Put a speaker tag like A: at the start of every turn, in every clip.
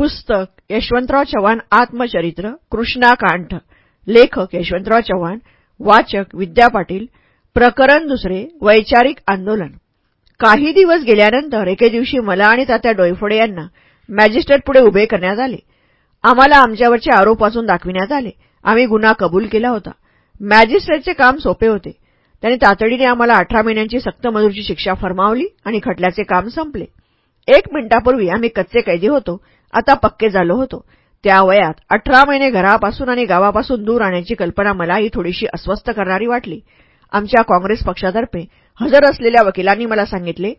A: पुस्तक यशवंतराव चव्हाण आत्मचरित्र कृष्णाकांठ लेखक यशवंतराव चव्हाण वाचक विद्या पाटील प्रकरण दुसरे वैचारिक आंदोलन. काही दिवस गेल्यानंतर एके दिवशी मला आणि तात्या डोईफोडे यांना मॅजिस्ट्रेटपुढे उभे करण्यात आले. आम्हाला आमच्यावरचे आरोप वाचून दाखविण्यात आले. आम्ही गुन्हा कबूल केला होता. मॅजिस्ट्रेटचे काम सोपे होते. त्यांनी तातडीने आम्हाला अठरा महिन्यांची सक्त मजूरची शिक्षा फरमावली आणि खटल्याचे काम संपले. एक मिनिटापूर्वी आम्ही कच्चे कैदी होतो. आता पक्के झालो होतो. त्या वयात अठरा महिने घरापासून आणि गावापासून दूर राहण्याची कल्पना मलाही थोडीशी अस्वस्थ करणारी वाटली. आमच्या काँग्रेस पक्षातर्फे हजर असलेल्या वकिलांनी मला सांगितले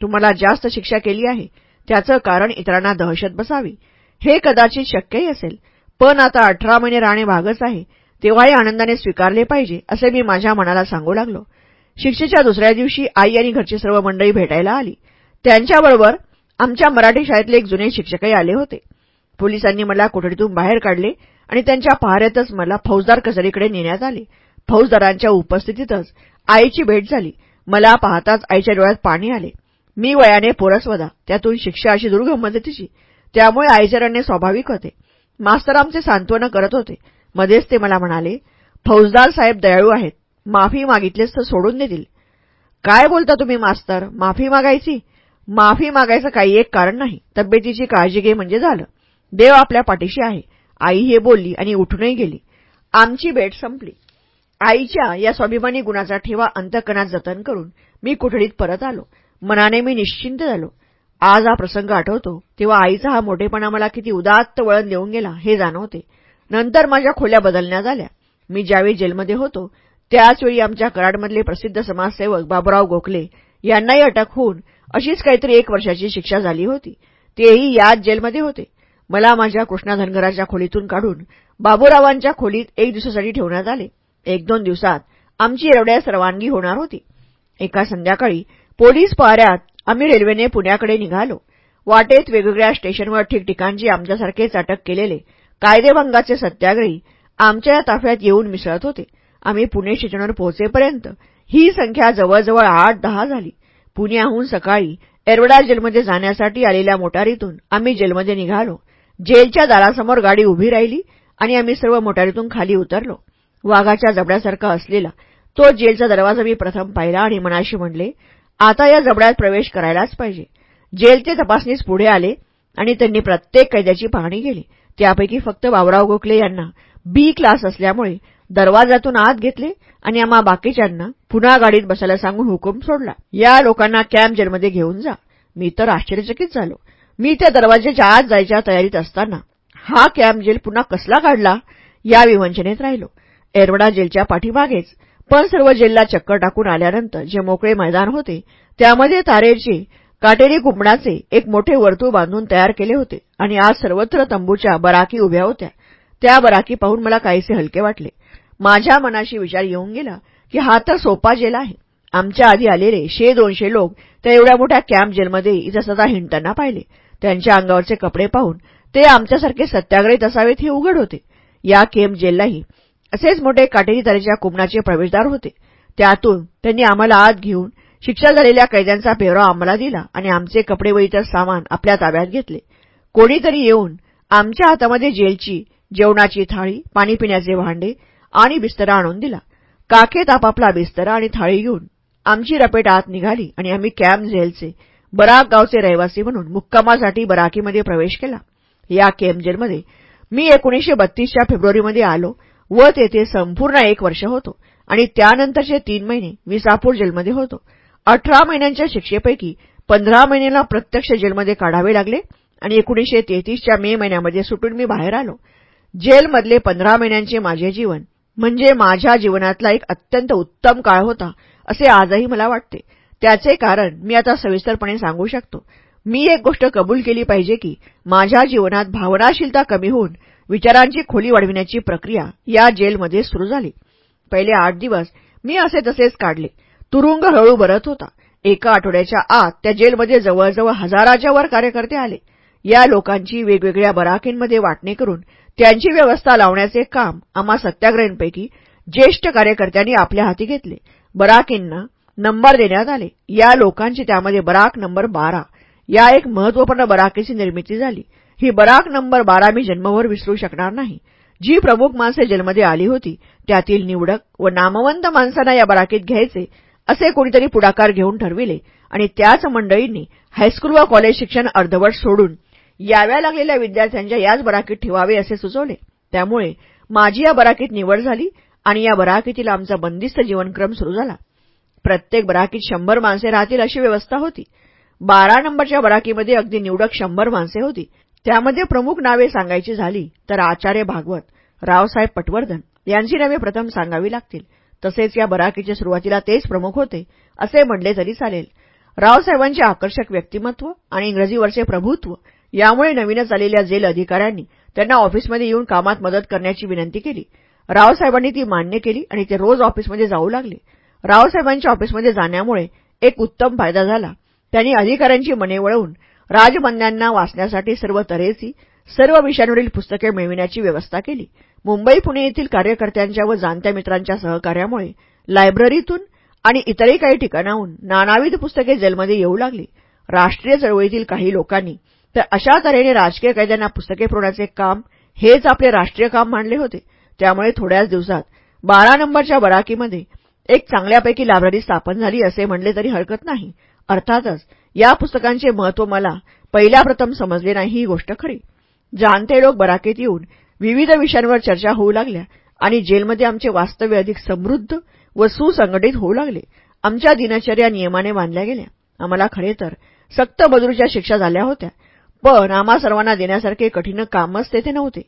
A: तुम्हाला जास्त शिक्षा केली आहे. त्याचं कारण इतरांना दहशत बसावी. हे कदाचित शक्यही असेल पण आता अठरा महिने राहणे भागच आहे. तेव्हाही आनंदाने स्वीकारले पाहिजे असे मी माझ्या मनाला सांगू लागलो. शिक्षेच्या दुसऱ्या दिवशी आई आणि घरची सर्व मंडळी भेटायला आली. त्यांच्याबरोबर आमच्या मराठी शाळेतले एक जुने शिक्षकही आले होते. पोलिसांनी मला कोठडीतून बाहेर काढले आणि त्यांच्या पहाऱ्यातच मला फौजदार कचरीकडे नेण्यात आले. फौजदारांच्या उपस्थितीतच आईची भेट झाली. मला पाहताच आईच्या डोळ्यात पाणी आले. मी वयाने पोरसवदा त्यातून शिक्षा अशी दुर्गम मदतीची. त्यामुळे आईचे रडणे स्वाभाविक होते. मास्तर आमचे सांत्वन करत होते. मध्येच ते मला म्हणाले फौजदार साहेब दयाळू आहेत. माफी मागितलेच तर सोडून देतील. काय बोलता तुम्ही मास्तर? माफी मागायची? माफी मागायचं काही एक कारण नाही. तब्येतीची काळजी घे म्हणजे झालं. देव आपल्या पाठीशी आहे. आई हे बोलली आणि उठूनही गेली. आमची भेट संपली. आईच्या या स्वाभिमानी गुणाचा ठेवा अंतकणात जतन करून मी कुठडीत परत आलो. मनाने मी निश्चिंत झालो. आज हा प्रसंग आठवतो तेव्हा आईचा हा मोठेपणा मला किती उदात्त वळण देऊन गेला हे जाणवते. नंतर माझ्या खोल्या बदलण्यात आल्या. मी ज्यावेळी जेलमध्ये होतो त्याचवेळी आमच्या कराडमधले प्रसिद्ध समाजसेवक बाबुराव गोखले यांनाही अटक होऊन अशीच काहीतरी एक वर्षाची शिक्षा झाली होती. तेही याच जेलमध्ये होते. मला माझ्या कृष्णा धनगराच्या खोलीतून काढून बाबूरावांच्या खोलीत एक दिवसासाठी ठेवण्यात आले. एक दोन दिवसात आमची एवढ्या सर्वांगी होणार होती. एका संध्याकाळी पोलीस पहाऱ्यात आम्ही रेल्वेने पुण्याकडे निघालो. वाटेत वेगवेगळ्या स्टेशनवर ठिकठिकाणची आमच्यासारखेच अटक केलेले कायदेभंगाचे सत्याग्रही आमच्या या ताफ्यात येऊन मिसळत होते. आम्ही पुणे स्टेशनवर पोहोचेपर्यंत ही संख्या जवळजवळ आठ दहा झाली. पुण्याहून सकाळी एरवडा जेलमध्ये जाण्यासाठी आलेल्या मोटारीतून आम्ही जेलमध्ये निघालो. जेलच्या दारासमोर गाडी उभी राहिली आणि आम्ही सर्व मोटारीतून खाली उतरलो. वाघाच्या जबड्यासारखा असलेला तो जेलचा दरवाजा मी प्रथम पाहिला आणि मनाशी म्हणले आता या जबड्यात प्रवेश करायलाच पाहिजे. जेलचे तपासणीस पुढे आले आणि त्यांनी प्रत्येक कैद्याची पाहणी केली. त्यापैकी फक्त बाबराव गोखले यांना बी क्लास असल्यामुळे दरवाजातून आत घेतले आणि आम्हा बाकीच्यांना पुन्हा गाडीत बसायला सांगून हुकूम सोडला. या लोकांना कॅम्प जेलमध्ये घेऊन जा. मी तर आश्चर्यचकित झालो. मी त्या दरवाजाच्या आत जायच्या तयारीत असताना हा कॅम्प जेल पुन्हा कसला काढला? या विवंचनेत राहिलो. एरवडा जेलच्या पाठीमागेच. पण सर्व जेलला चक्कर टाकून आल्यानंतर जे मोकळे मैदान होते त्यामध्ये तारेचे काटेरी कुंपणाचे एक मोठे वर्तुळ बांधून तयार केले होते आणि आज सर्वत्र तंबूच्या बराकी उभ्या होत्या. त्या बराकी पाहून मला काहीसे हलके वाटले. माझ्या मनाशी विचार येऊन गेला की हा तर सोपा जेल आहे. आमच्या आधी आलेले शे दोनशे लोक त्या एवढ्या मोठ्या कॅम्प जेलमध्ये इथं सदा हिंडताना पाहिले. त्यांच्या अंगावरचे कपडे पाहून ते आमच्यासारखे सत्याग्रहीत असावेत हे उघड होते. या केम्प जेललाही असेच मोठे काटेरी तऱ्हेच्या कुंपणाचे प्रवेशद्वार होते. त्यातून त्यांनी आम्हाला आत घेऊन शिक्षा झालेल्या कैद्यांचा पेहराव आम्हाला दिला आणि आमचे कपडे व इतर सामान आपल्या ताब्यात घेतले. कोणीतरी येऊन आमच्या हातामध्ये जेलची जेवणाची थाळी पाणी पिण्याचे भांडे आणि बिस्तरा आणून दिला. काखेत आपापला बिस्तरा आणि थाळी घेऊन आमची रपेट आत निघाली आणि आम्ही कॅम्प जेलचे बराक गावचे रहिवासी म्हणून मुक्कामासाठी बराकीमध्ये प्रवेश केला. या कॅम्प जेलमध्ये मी एकोणीसशे बत्तीसच्या फेब्रुवारीमध्ये आलो व तेथे संपूर्ण एक वर्ष होतो आणि त्यानंतरचे तीन महिने विसापूर जेलमध्ये होतो. अठरा महिन्यांच्या शिक्षेपैकी पंधरा महिन्याला प्रत्यक्ष जेलमध्ये काढावे लागले आणि एकोणीसशे तेहतीसच्या मे महिन्यामध्ये सुटून मी बाहेर आलो. जेलमधले पंधरा महिन्यांचे माझे जीवन म्हणजे माझ्या जीवनातला एक अत्यंत उत्तम काळ होता असे आजही मला वाटते. त्याचे कारण मी आता सविस्तरपणे सांगू शकतो. मी एक गोष्ट कबूल केली पाहिजे की माझ्या जीवनात भावनाशीलता कमी होऊन विचारांची खोली वाढविण्याची प्रक्रिया या जेलमध्ये सुरू झाली. पहिले आठ दिवस मी असे तसेच काढले. तुरुंग हळू भरत होता. एका आठवड्याच्या आत त्या जेलमध्ये जवळजवळ हजाराच्या वर कार्यकर्ते आले. या लोकांची वेगवेगळ्या बराकींमध्ये वाटणी करून त्यांची व्यवस्था लावण्याचे काम आम्हा सत्याग्रहींपैकी ज्येष्ठ कार्यकर्त्यांनी आपल्या हाती घेतले. बराकींना नंबर देण्यात आले. या लोकांची त्यामध्ये बराक नंबर बारा. या एक महत्त्वपूर्ण बराकीची निर्मिती झाली. ही बराक नंबर बारा मी जन्मभर विसरू शकणार नाही. जी प्रमुख माणसे जन्मदे आली होती त्यातील निवडक व नामवंत माणसांना या बराकीत घ्यायचे असे कोणीतरी पुढाकार घेऊन ठरविले आणि त्याच मंडळींनी हायस्कूल व कॉलेज शिक्षण अर्धवट सोडून याव्या लागलेल्या विद्यार्थ्यांच्या याच बराकीत ठेवावे असे सुचवले. त्यामुळे माझी या बराकीत निवड झाली आणि या बराकीतील आमचा बंदिस्त जीवनक्रम सुरू झाला. प्रत्येक बराकीत शंभर माणसे राहतील अशी व्यवस्था होती. बारा नंबरच्या बराकीमध्ये अगदी निवडक शंभर माणसे होती. त्यामध्ये प्रमुख नावे सांगायची झाली तर आचार्य भागवत रावसाहेब पटवर्धन यांची नावे प्रथम सांगावी लागतील. तसेच या बराकीच्या सुरुवातीला तेच प्रमुख होते असे म्हणले तरी चालेल. रावसाहेबांचे आकर्षक व्यक्तिमत्व आणि इंग्रजीवरचे प्रभुत्व यामुळे नवीनच आलेल्या जेल अधिकाऱ्यांनी त्यांना ऑफिसमध्ये येऊन कामात मदत करण्याची विनंती केली. रावसाहेबांनी ती मान्य केली आणि ते रोज ऑफिसमध्ये जाऊ लागले. रावसाहेबांच्या ऑफिसमध्ये जाण्यामुळे एक उत्तम फायदा झाला. त्यांनी अधिकाऱ्यांची मने वळवून राजबंद्यांना वाचण्यासाठी सर्व तऱ्हेची सर्व विषयांवरील पुस्तके मिळविण्याची व्यवस्था केली. मुंबई पुणे येथील कार्यकर्त्यांच्या व जाणत्या मित्रांच्या सहकार्यामुळे लायब्ररीतून आणि इतरही काही ठिकाणाहून नानाविध पुस्तके जेलमध्ये येऊ लागली. राष्ट्रीय चळवळीतील काही लोकांनी तर अशा तऱ्हेने राजकीय कैद्यांना पुस्तके पुरवण्याचे काम हेच आपले राष्ट्रीय काम मानले होते. त्यामुळे थोड्याच दिवसात बारा नंबरच्या बराकीमध्ये एक चांगल्यापैकी लायब्ररी स्थापन झाली असे म्हणले तरी हरकत नाही. अर्थातच या पुस्तकांचे महत्त्व मला पहिल्या प्रथम समजले नाही ही गोष्ट खरी. जाणते लोक बराकीत येऊन विविध विषयांवर चर्चा होऊ लागल्या आणि जेलमध्ये आमचे वास्तव्य अधिक समृद्ध व सुसंघटित होऊ लागले. आमच्या दिनचर्या नियमाने बांधल्या गेल्या. आम्हाला खरे तर सक्त बदरूच्या शिक्षा झाल्या होत्या. पण आम्हा सर्वांना देण्यासारखे कठीण कामच तेथे नव्हते.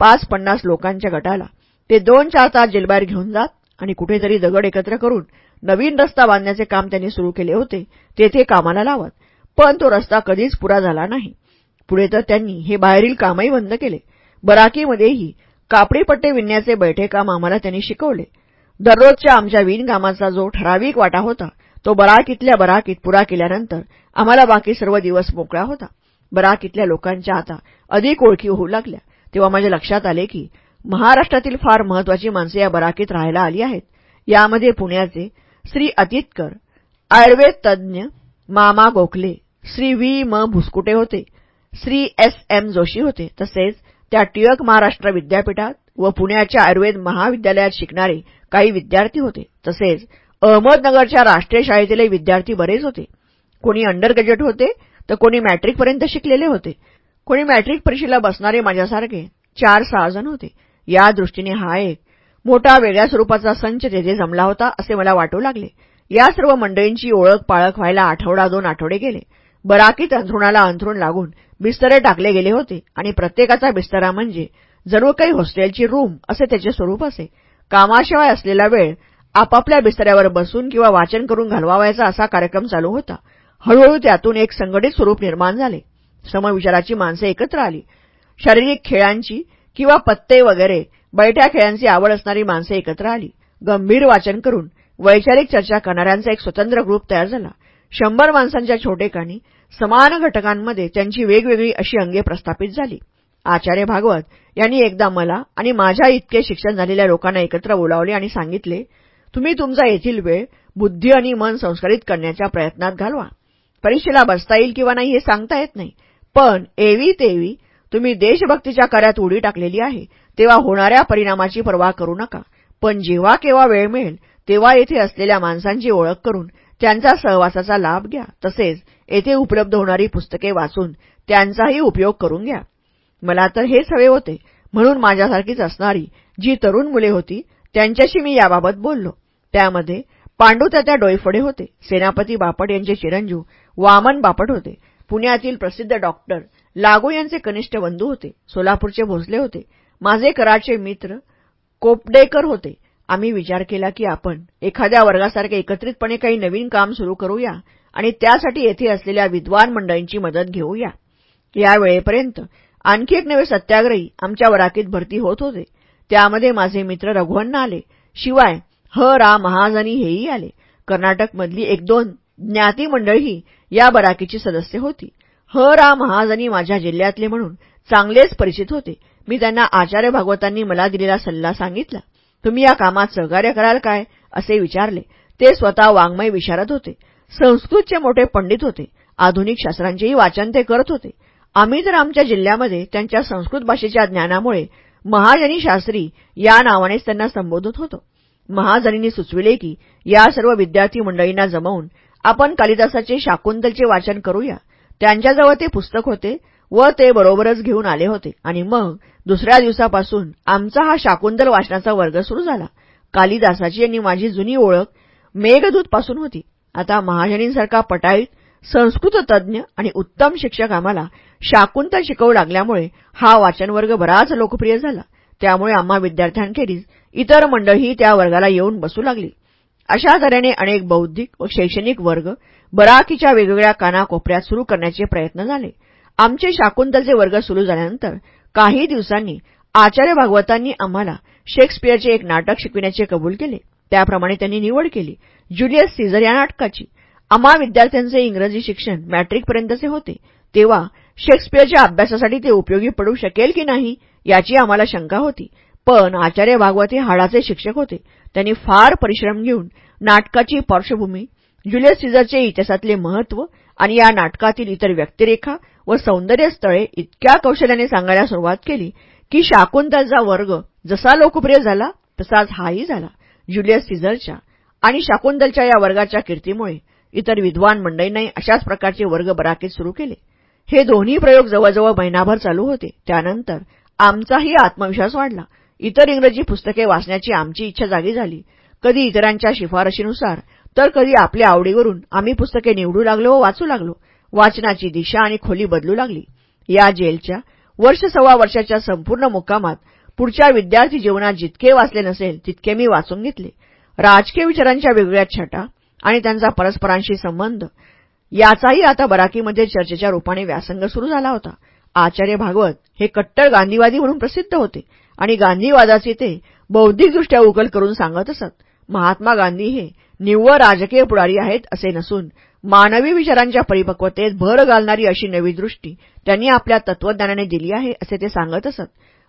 A: पाच पन्नास लोकांच्या गटाला. ते दोन चार तास जेलबाहेर घेऊन जात आणि कुठेतरी दगड एकत्र करून नवीन रस्ता बांधण्याचे काम त्यांनी सुरू केले होते तेथे कामाला लावत. पण तो रस्ता कधीच पुरा झाला नाही. पुढे तर त्यांनी हे बाहेरील कामही बंद केले. बराकीमध्येही कापडी पट्टे विणण्याचे बैठे काम आम्हाला त्यांनी शिकवले. दररोजच्या आमच्या विणकामाचा जो ठराविक वाटा होता तो बराकीतल्या बराकीत पुरा केल्यानंतर आम्हाला बाकी सर्व दिवस मोकळा होता. बराकीतल्या लोकांच्या आता अधिक ओळखी होऊ लागल्या. तेव्हा माझ्या लक्षात आले की महाराष्ट्रातील फार महत्वाची माणसे या बराकीत राहायला आली आहेत. यामध्ये पुण्याचे श्री अतितकर आयुर्वेद तज्ज्ञ मामा गोखले श्री व्ही. म. भुसकुटे होते श्री एस. एम. जोशी होते. तसेच त्या टिळक महाराष्ट्र विद्यापीठात व पुण्याच्या आयुर्वेद महाविद्यालयात शिकणारे काही विद्यार्थी होते. तसेच अहमदनगरच्या राष्ट्रीय शाळेतीलही विद्यार्थी बरेच होते. कोणी अंडर ग्रॅज्युएट होते तर कोणी मॅट्रिकपर्यंत शिकलेले होते. कोणी मॅट्रिक परीक्षेला बसणारे माझ्यासारखे चार सहा जण होते. या दृष्टीने हा एक मोठा वेगळ्या स्वरूपाचा संच तेथे जमला होता असे मला वाटू लागले. या सर्व मंडळींची ओळख पाळख व्हायला आठवडा दोन आठवडे गेले. बराकीत अंथरुणाला अंथरुण लागून बिस्तरे टाकले गेले होते आणि प्रत्येकाचा बिस्तरा म्हणजे जणू काही हॉस्टेलची रूम असे त्याचे स्वरूप असे. कामाशिवाय असलेला वेळ आपापल्या बिस्तऱ्यावर बसून किंवा वाचन करून घालवावायचा असा कार्यक्रम चालू होता. हळूहळू त्यातून एक संघटित स्वरूप निर्माण झाले. समविचाराची माणसे एकत्र आली. शारीरिक खेळांची किंवा पत्ते वगैरे बैठ्या खेळांची आवड असणारी माणसे एकत्र आली. गंभीर वाचन करून वैचारिक चर्चा करणाऱ्यांचा एक स्वतंत्र ग्रुप तयार झाला. शंभर माणसांच्या छोटेकानी समान घटकांमध्ये त्यांची वेगवेगळी अशी अंगे प्रस्थापित झाली. आचार्य भागवत यांनी एकदा मला आणि माझ्या इतके शिक्षण झालेल्या लोकांना एकत्र बोलावले आणि सांगितले तुम्ही तुमचा येथील वेळ बुद्धी आणि मन संस्कारित करण्याच्या प्रयत्नात घालवा. परीक्षेला बसता येईल किंवा नाही हे सांगता येत नाही. पण एवी तेवी तुम्ही देशभक्तीच्या कार्यात उडी टाकलेली आहे. तेव्हा होणाऱ्या परिणामाची पर्वा करू नका. पण जेव्हा केव्हा वेळ मिळेल तेव्हा येथे असलेल्या माणसांची ओळख करून त्यांचा सहवासाचा लाभ घ्या. तसेच येथे उपलब्ध होणारी पुस्तके वाचून त्यांचाही उपयोग करून घ्या. मला तर हेच हवे होते. म्हणून माझ्यासारखीच असणारी जी तरुण मुले होती त्यांच्याशी मी याबाबत बोललो. त्यामध्ये पांडुतात्या डोईफोडे होते. सेनापती बापट यांचे चिरंजीव वामन बापट होते. पुण्यातील प्रसिद्ध डॉक्टर लागू यांचे कनिष्ठ बंधू होते. सोलापूरचे भोसले होते. माझे कराडचे मित्र कोपडेकर होते. आम्ही विचार केला की आपण एखाद्या वर्गासारखे एकत्रितपणे काही नवीन काम सुरू करूया आणि त्यासाठी येथे असलेल्या विद्वान मंडळींची मदत घेऊया. या वेळेपर्यंत आणखी एक नवे सत्याग्रही आमच्या वराकीत भरती होत होते. त्यामध्ये माझे मित्र रघुवन्न आले. शिवाय ह रा महाजनी हेही आले. कर्नाटकमधली एक दोन ज्ञाती मंडळी या बराकीची सदस्य होती. ह रा महाजनी माझ्या जिल्ह्यातले म्हणून चांगलेच परिचित होते. मी त्यांना आचार्य भागवतांनी मला दिलेला सल्ला सांगितला. तुम्ही या कामात सहकार्य कराल काय? असे विचारले. ते स्वतः वाङ्मय विशारद होते. संस्कृतचे मोठे पंडित होते. आधुनिक शास्त्रांचेही वाचन ते करत होते. आम्ही तर आमच्या जिल्ह्यामध्ये त्यांच्या संस्कृत भाषेच्या ज्ञानामुळे महाजनी शास्त्री या नावानेच त्यांना संबोधत होतो. महाजनींनी सुचविले की या सर्व विद्यार्थी मंडळींना जमवून आपण कालिदासाचे शाकुंतलचे वाचन करूया. त्यांच्याजवळ ते पुस्तक होते व ते बरोबरच घेऊन आले होते. आणि मग दुसऱ्या दिवसापासून आमचा हा शाकुंतल वाचनाचा वर्ग सुरू झाला. कालिदासाची आणि माझी जुनी ओळख मेघदूतपासून होती. आता महाजनींसारखा पटाईत संस्कृत तज्ज्ञ आणि उत्तम शिक्षक आम्हाला शाकुंतल शिकवू लागल्यामुळे हा वाचनवर्ग बराच लोकप्रिय झाला. त्यामुळे आम्हा विद्यार्थ्यांखेरीज इतर मंडळीही त्या वर्गाला येऊन बसू लागली. अशा तऱ्हेने अनेक बौद्धिक व शैक्षणिक वर्ग बराकीच्या वेगवेगळ्या कानाकोपऱ्यात सुरू करण्याचे प्रयत्न झाले. आमचे शाकुंतलचे वर्ग सुरू झाल्यानंतर काही दिवसांनी आचार्य भागवतांनी आम्हाला शेक्सपियरचे एक नाटक शिकविण्याचे कबूल केले. त्याप्रमाणे त्यांनी निवड केली. ज्युलियस सीझर या नाटकाची. आम्हा विद्यार्थ्यांचे इंग्रजी शिक्षण मॅट्रिकपर्यंतचे होते. तेव्हा शेक्सपियरच्या अभ्यासासाठी ते उपयोगी पडू शकेल की नाही याची आम्हाला शंका होती. पण आचार्य भागवत हे हाडाचे शिक्षक होते. त्यांनी फार परिश्रम घेऊन नाटकाची पार्श्वभूमी ज्युलियस सीझरचे इतिहासातले महत्त्व आणि या नाटकातील इतर व्यक्तिरेखा व सौंदर्य स्थळे इतक्या कौशल्याने सांगायला सुरुवात केली की शाकुंतलचा वर्ग जसा लोकप्रिय झाला तसाच हाही झाला. ज्युलियस सीझरच्या आणि शाकुंतलच्या या वर्गाच्या कीर्तीमुळे इतर विद्वान मंडळींनाही अशाच प्रकारचे वर्ग बराकीत सुरू केले. हे दोन्ही प्रयोग जवळजवळ महिनाभर चालू होते. त्यानंतर आमचाही आत्मविश्वास वाढला. इतर इंग्रजी पुस्तके वाचण्याची आमची इच्छा जागी झाली. कधी इतरांच्या शिफारशीनुसार तर कधी आपल्या आवडीवरून आम्ही पुस्तके निवडू लागलो व वाचू लागलो. वाचनाची दिशा आणि खोली बदलू लागली. या जेलच्या वर्ष सव्वा वर्षाच्या संपूर्ण मुक्कामात पुढच्या विद्यार्थी जीवनात जितके वाचले नसेल तितके मी वाचून घेतले. राजकीय विचारांच्या वेगवेगळ्या छटा आणि त्यांचा परस्परांशी संबंध याचाही आता बराकीमध्ये चर्चेच्या रूपाने व्यासंग सुरू झाला होता. आचार्य भागवत हे कट्टर गांधीवादी म्हणून प्रसिद्ध होते. आणि गांधीवादाचे ते बौद्धिकदृष्ट्या उकल करून सांगत असत. महात्मा गांधी हे निव्वळ राजकीय पुढारी आहेत असे नसून मानवी विचारांच्या परिपक्वतेत भर घालणारी अशी नवी दृष्टी त्यांनी आपल्या तत्वज्ञानाने दिली आहे असे ते सांगत असत.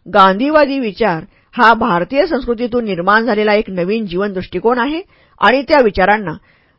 A: गांधीवादी विचार हा भारतीय संस्कृतीतून निर्माण झालेला एक नवीन जीवन दृष्टिकोन आहे आणि त्या विचारांना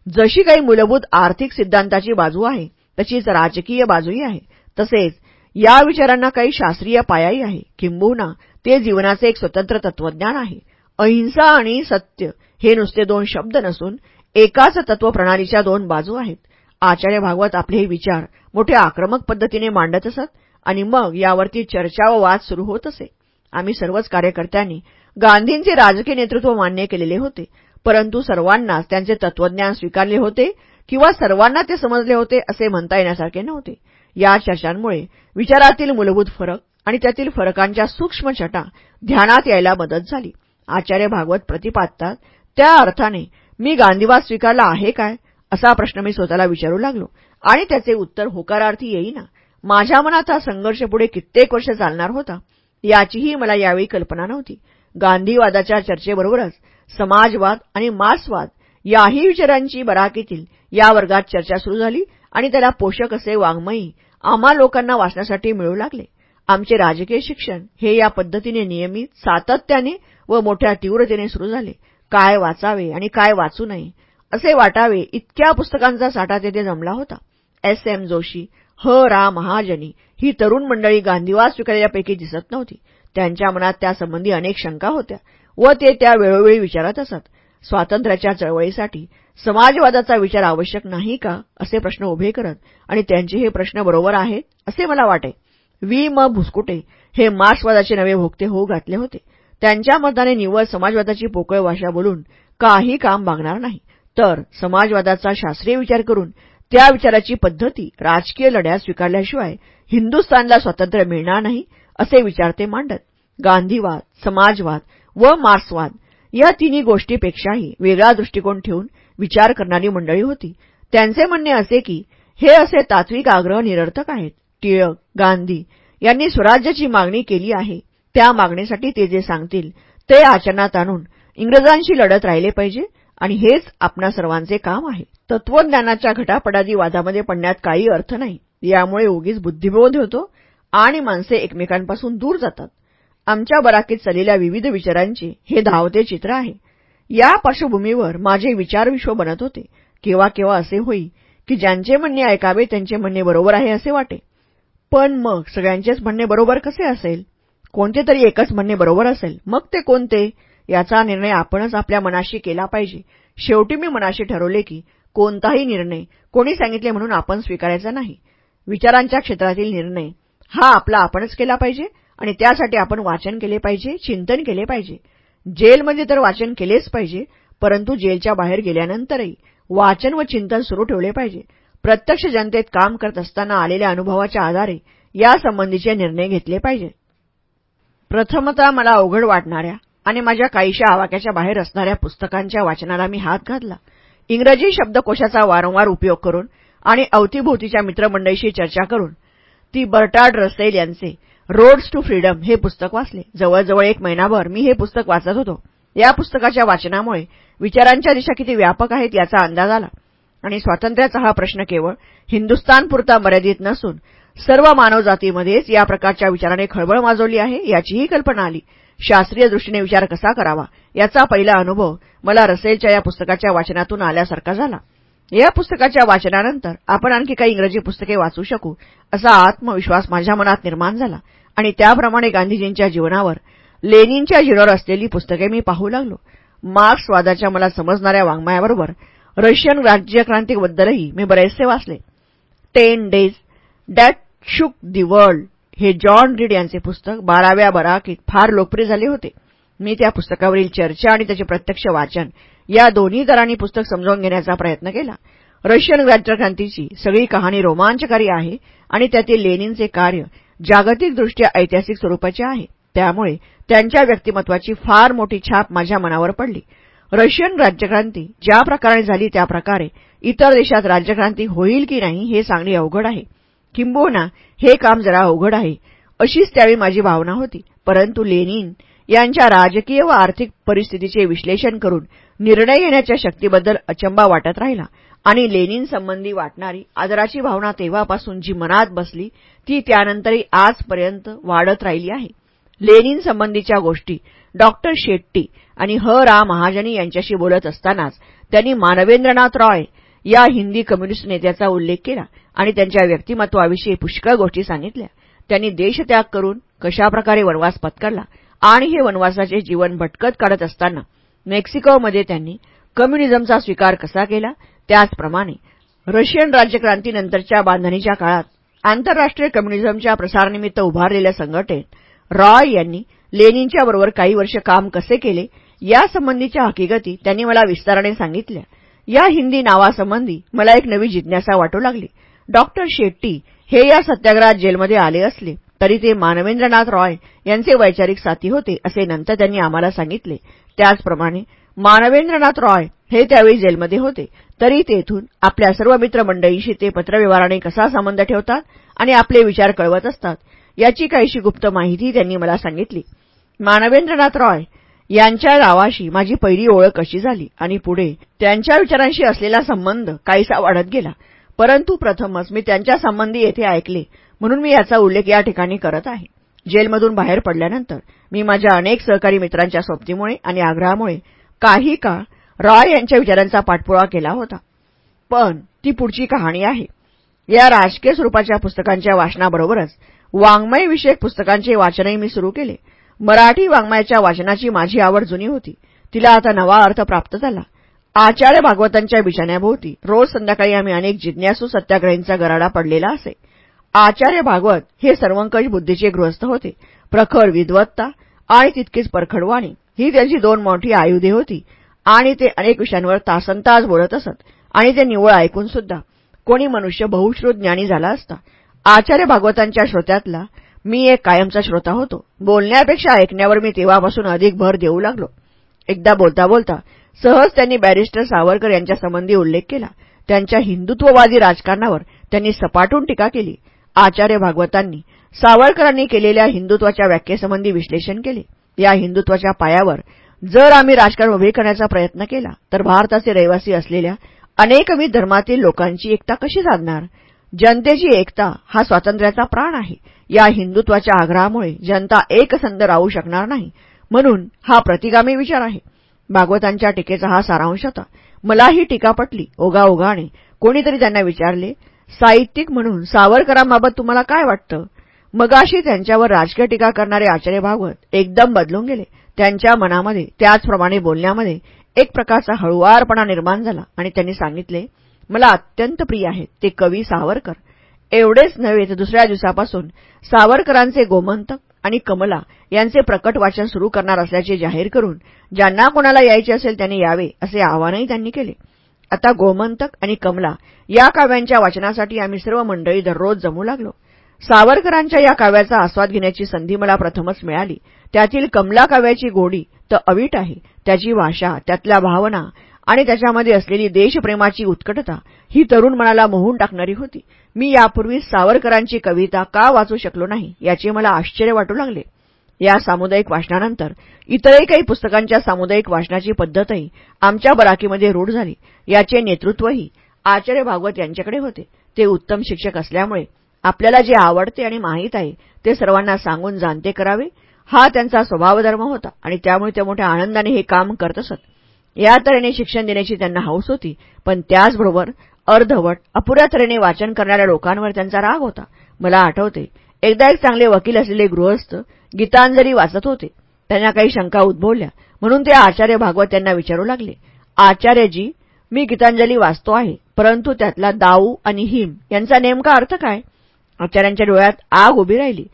A: जशी काही मूलभूत आर्थिक सिद्धांताची बाजू आहे तशीच राजकीय बाजूही आहे. तसेच या विचारांना काही शास्त्रीय पायाही आहे. किंबहुना ते जीवनाचे एक स्वतंत्र तत्वज्ञान आहे. अहिंसा आणि सत्य हे नुसते दोन शब्द नसून एकाच तत्वप्रणालीच्या दोन बाजू आहेत. आचार्य भागवत आपले हे विचार मोठ्या आक्रमक पद्धतीने मांडत असत आणि मग यावरती चर्चा व वाद सुरू होत असे. आम्ही सर्वच कार्यकर्त्यांनी गांधींचे राजकीय नेतृत्व मान्य केलेले होते. परंतु सर्वांनाच त्यांचे तत्वज्ञान स्वीकारले होते किंवा सर्वांना ते समजले होते असे म्हणता येण्यासारखे नव्हते. या चर्चांमुळे विचारातील मूलभूत फरक आणि त्यातील फरकांच्या सूक्ष्म छटा ध्यानात यायला मदत झाली. आचार्य भागवत प्रतिपादतात त्या अर्थाने मी गांधीवाद स्वीकारला आहे काय? असा प्रश्न मी स्वतःला विचारू लागलो. आणि त्याचे उत्तर होकारार्थी येईना. माझ्या मनात हा संघर्ष पुढे कित्येक वर्ष चालणार होता. याचीही मला यावेळी कल्पना नव्हती. गांधीवादाच्या चर्चेबरोबरच समाजवाद आणि मार्क्सवाद याही विचारांची बराकीतील या वर्गात चर्चा सुरू झाली. आणि त्याला पोषक असे वाङ्मयी आम्हा लोकांना वाचण्यासाठी मिळू लागले. आमचे राजकीय शिक्षण हे या पद्धतीने नियमित सातत्याने व मोठ्या तीव्रतेने सुरू झाले. काय वाचावे आणि काय वाचू नये असे वाटावे इतक्या पुस्तकांचा साठा तेथे जमला होता. एस. एम. जोशी ह. रा. महाजनी ही तरुण मंडळी गांधीवाद स्वीकारल्यापैकी दिसत नव्हती. त्यांच्या मनात त्यासंबंधी अनेक शंका होत्या व ते त्या वेळोवेळी विचारत असत. स्वातंत्र्याच्या चळवळीसाठी समाजवादाचा विचार आवश्यक नाही का असे प्रश्न उभे करत आणि त्यांचे हे प्रश्न बरोबर आहेत असे मला वाटे. व्ही म. भुसकुटे हे मार्क्सवादाचे नवे भोगते होऊ घातले होते. त्यांच्या मताने निव्वळ समाजवादाची पोकळ भाषा बोलून काही काम मागणार नाही. तर समाजवादाचा शास्त्रीय विचार करून त्या विचाराची पद्धती राजकीय लढ्यात स्वीकारल्याशिवाय हिंदुस्थानला स्वातंत्र्य मिळणार नाही असे विचार ते मांडत. गांधीवाद समाजवाद व मार्क्सवाद या तिन्ही गोष्टीपेक्षाही वेगळा दृष्टिकोन ठेवून विचार करणारी मंडळी होती. त्यांचे म्हणणे असे की हे असे तात्विक आग्रह निरर्थक आहेत. टिळक गांधी यांनी स्वराज्याची मागणी केली आहे. त्या मागणीसाठी ते जे सांगतील ते आचरणात आणून इंग्रजांशी लढत राहिले पाहिजे आणि हेच आपणा सर्वांचे काम आहे. तत्वज्ञानाच्या घटापटादी वादामध्ये पडण्यात काही अर्थ नाही. यामुळे उगीच बुद्धिबोध होतो आणि माणसे एकमेकांपासून दूर जातात. आमच्या बराकीत चाललेल्या विविध विचारांचे हे धावते चित्र आहे. या पार्श्वभूमीवर माझे विचारविश्व बनत होते. केव्हा केव्हा असे होई की ज्यांचे म्हणणे ऐकावे त्यांचे म्हणणे बरोबर आहे असे वाटे. पण मग सगळ्यांचेच म्हणणे बरोबर कसे असेल? कोणते तरी एकच म्हणणे बरोबर असेल? मग ते कोणते? याचा निर्णय आपणच आपल्या मनाशी केला पाहिजे. शेवटी मी मनाशी ठरवले की कोणताही निर्णय कोणी सांगितले म्हणून आपण स्वीकारायचा नाही. विचारांच्या क्षेत्रातील निर्णय हा आपला आपणच केला पाहिजे. आणि त्यासाठी आपण वाचन केले पाहिजे चिंतन केले पाहिजे. जेलमध्ये तर वाचन केलेच पाहिजे परंतु जेलच्या बाहेर गेल्यानंतरही वाचन व चिंतन सुरू ठेवले पाहिजे. प्रत्यक्ष जनतेत काम करत असताना आलेल्या अनुभवाच्या आधारे यासंबंधीचे निर्णय घेतले पाहिजे. प्रथमतः मला अवघड वाटणाऱ्या आणि माझ्या काहीशा आवाक्याच्या बाहेर असणाऱ्या पुस्तकांच्या वाचनाला मी हात घातला. इंग्रजी शब्दकोशाचा वारंवार उपयोग करून आणि अवतीभोवतीच्या मित्रमंडळीशी चर्चा करून ती बर्टार्ड रसेल यांचे रोड्स टू फ्रीडम हे पुस्तक वाचले. जवळजवळ एक महिनाभर मी हे पुस्तक वाचत होतो. या पुस्तकाच्या वाचनामुळे विचारांच्या दिशा किती व्यापक आहेत याचा अंदाज आला. आणि स्वातंत्र्याचा हा प्रश्न केवळ हिंदुस्थानपुरता मर्यादित नसून सर्व मानवजातीमध्येच या प्रकारच्या विचाराने खळबळ माजवली आहे याचीही कल्पना आली. शास्त्रीय दृष्टीने विचार कसा करावा याचा पहिला अनुभव मला रसेलच्या या पुस्तकाच्या वाचनातून आल्यासारखा झाला. या पुस्तकाच्या वाचनानंतर आपण आणखी काही इंग्रजी पुस्तके वाचू शकू असा आत्मविश्वास माझ्या मनात निर्माण झाला. आणि त्याप्रमाणे गांधीजींच्या जीवनावर लेनिनच्या जीवनावर असलेली पुस्तके मी पाहू लागलो. मार्क्सवादाच्या मला समजणाऱ्या वाङ्मयाबरोबर रशियन राज्यक्रांतीबद्दलही मी बरेचसे वाचले. Ten days that shook the world हे जॉन रीड यांचे पुस्तक बाराव्या बराकीत फार लोकप्रिय झाले होते. मी त्या पुस्तकावरील चर्चा आणि त्याचे प्रत्यक्ष वाचन या दोन्ही दरांनी पुस्तक समजावून घेण्याचा प्रयत्न केला. रशियन राज्यक्रांतीची सगळी कहाणी रोमांचकारी आहे आणि त्यातील लेनिनचे कार्य जागतिकदृष्ट्या ऐतिहासिक स्वरूपाची आहे. त्यामुळे त्यांच्या व्यक्तिमत्वाची फार मोठी छाप माझ्या मनावर पडली. रशियन राज्यक्रांती ज्या प्रकारे झाली त्याप्रकारे इतर देशात राज्यक्रांती होईल की नाही हे सांगणे अवघड आहे. किंबहुना हे काम जरा अवघड आहे अशीच त्यावेळी माझी भावना होती. परंतु लेनिन यांच्या राजकीय व आर्थिक परिस्थितीचे विश्लेषण करून निर्णय घेण्याच्या शक्तीबद्दल अचंबा वाटत राहिला. आणि लेनिन संबंधी वाटणारी आदराची भावना तेव्हापासून जी मनात बसली ती त्यानंतरही आजपर्यंत वाढत राहिली आहे. लेनिन संबंधीच्या गोष्टी डॉक्टर शेट्टी आणि ह. रा. महाजनी यांच्याशी बोलत असतानाच त्यांनी मानवेंद्रनाथ रॉय या हिंदी कम्युनिस्ट नेत्याचा उल्लेख केला आणि त्यांच्या व्यक्तिमत्वाविषयी पुष्कळ गोष्टी सांगितल्या. त्यांनी देशत्याग करून कशाप्रकारे वनवास पत्करला आणि हे वनवासाचे जीवन भटकत काढत असताना मेक्सिकोमध्ये त्यांनी कम्युनिझमचा स्वीकार कसा केला त्याचप्रमाणे रशियन राज्यक्रांतीनंतरच्या बांधणीच्या काळात आंतरराष्ट्रीय कम्युनिझमच्या प्रसारनिमित्त उभारलेल्या संघटनेत रॉय यांनी लेनिनच्या बरोबर काही वर्ष काम कसे केले यासंबंधीच्या हकीकती त्यांनी मला विस्ताराने सांगितल्या. या हिंदी नावासंबंधी मला एक नवी जिज्ञासा वाटू लागली. डॉक्टर शेट्टी हे या सत्याग्रहात जेलमध्ये आले असले तरी ते मानवेंद्रनाथ रॉय यांचे वैचारिक साथी होते असे नंतर त्यांनी आम्हाला सांगितले. त्याचप्रमाणे मानवेंद्रनाथ रॉय हे त्यावेळी जेलमध्ये होते. तरी तेथून आपल्या सर्व मित्रमंडळीशी ते पत्रव्यवहाराने कसा संबंध ठेवतात आणि आपले विचार कळवत असतात याची काहीशी गुप्त माहिती त्यांनी मला सांगितली. मानवेंद्रनाथ रॉय यांच्या नावाशी माझी पहिली ओळख कशी झाली आणि पुढे त्यांच्या विचारांशी असलेला संबंध काहीसा वाढत गेला. परंतु प्रथमच मी त्यांच्या संबंधी येथे ऐकले म्हणून मी याचा उल्लेख या ठिकाणी करत आहे. जेलमधून बाहेर पडल्यानंतर मी माझ्या अनेक सहकारी मित्रांच्या सोबतीमुळे आणि आग्रहामुळे काही काळ रॉय यांच्या विचारांचा पाठपुरावा केला होता. पण ती पुढची कहाणी आहे. या राजकीय स्वरूपाच्या पुस्तकांच्या वाचनाबरोबरच वाङ्मयविषयक पुस्तकांचे वाचनही मी सुरू केले. मराठी वाङ्मयाच्या वाचनाची माझी आवड जुनी होती. तिला आता नवा अर्थ प्राप्त झाला. आचार्य भागवतांच्या बिछाण्याभोवती रोज संध्याकाळी आम्ही अनेक जिज्ञासू सत्याग्रहींचा गराडा पडलेला असे. आचार्य भागवत हे सर्वंकष बुद्धीचे गृहस्थ होते. प्रखर विद्वत्ता आणि तितकीच परखडवाणी. ही त्यांची दोन मोठी आयुधे होती. आणि ते अनेक विषयांवर तासनतास बोलत असत. आणि ते निवळ ऐकून सुद्धा. कोणी मनुष्य बहुश्रुत ज्ञानी झाला असता. आचार्य भागवतांच्या श्रोत्यातला मी एक कायमचा श्रोता होतो. बोलण्यापेक्षा ऐकण्यावर मी तेव्हापासून अधिक भर देऊ लागलो. एकदा बोलता बोलता सहज त्यांनी बॅरिस्टर सावरकर यांच्या संबंधी उल्लेख केला. त्यांच्या हिंदुत्ववादी राजकारणावर त्यांनी सपाटून टीका केली. आचार्य भागवतांनी सावरकरांनी केलेल्या हिंदुत्वाच्या व्याख्येसंबंधी विश्लेषण केले. या हिंदुत्वाच्या पायावर जर आम्ही राजकारण उभे करण्याचा प्रयत्न केला तर भारताचे रहिवासी असलेल्या अनेकविध धर्मातील लोकांची एकता कशी साधणार जनतेची एकता हा स्वातंत्र्याचा प्राण आहे. या हिंदुत्वाच्या आग्रहामुळे जनता एकसंध राहू शकणार नाही. म्हणून हा प्रतिगामी विचार आहे. भागवतांच्या टीकेचा हा सारांश होता. मला ही टीका पटली. ओगाओगाने कोणीतरी त्यांना विचारले साहित्यिक म्हणून सावरकरांबाबत तुम्हाला काय वाटतं? मगाशी त्यांच्यावर राजकीय टीका करणारे आचार्य भागवत एकदम बदलून गेले. त्यांच्या मनामध्ये त्याचप्रमाणे बोलण्यामध्ये एक प्रकारचा हळुवारपणा निर्माण झाला आणि त्यांनी सांगितले मला अत्यंत प्रिय आहेत ते कवी सावरकर. एवढेच नव्हे तर दुसऱ्या दिवसापासून सावरकरांचे गोमंतक आणि कमला यांचे प्रकट वाचन सुरू करणार असल्याचे जाहीर करून ज्यांना कोणाला यायचे असेल त्यांनी यावे असे आवाहनही त्यांनी केले. आता गोमंतक आणि कमला या काव्यांच्या वाचनासाठी आम्ही सर्व मंडळी दररोज जमू लागलो. सावरकरांच्या या काव्याचा आस्वाद घेण्याची संधी मला प्रथमच मिळाली. त्यातील कमला काव्याची गोडी तर अवीट आहे. त्याची भाषा त्यातल्या भावना आणि त्याच्यामध्ये असलेली देशप्रेमाची उत्कटता ही तरुण मनाला मोहून टाकणारी होती. मी यापूर्वी सावरकरांची कविता का वाचू शकलो नाही याचे मला आश्चर्य वाटू लागले. या सामुदायिक वाचनानंतर इतरही काही पुस्तकांच्या सामुदायिक वाचनाची पद्धतही आमच्या बराकीमध्ये रूढ झाली. याचे नेतृत्वही आचार्य भागवत यांच्याकडे होते. ते उत्तम शिक्षक असल्यामुळे आपल्याला जे आवडते आणि माहीत आहे ते सर्वांना सांगून जाणते करावे. हा त्यांचा स्वभावधर्म होता आणि त्यामुळे ते मोठ्या आनंदाने हे काम करत असत. या तऱ्हेने शिक्षण देण्याची त्यांना हौस होती पण त्याचबरोबर अर्धवट अपुऱ्या तऱ्हेने वाचन करणाऱ्या लोकांवर त्यांचा राग होता. मला आठवते एकदा एक चांगले वकील असलेले गृहस्थ गीतांजली वाचत होते. त्यांना काही शंका उद्भवल्या म्हणून ते आचार्य भागवत त्यांना विचारू लागले. आचार्यजी मी गीतांजली वाचतो आहे परंतु त्यातला दाऊ आणि हिम यांचा नेमका अर्थ काय? आचार्यांच्या डोळ्यात आग उभी राहिली.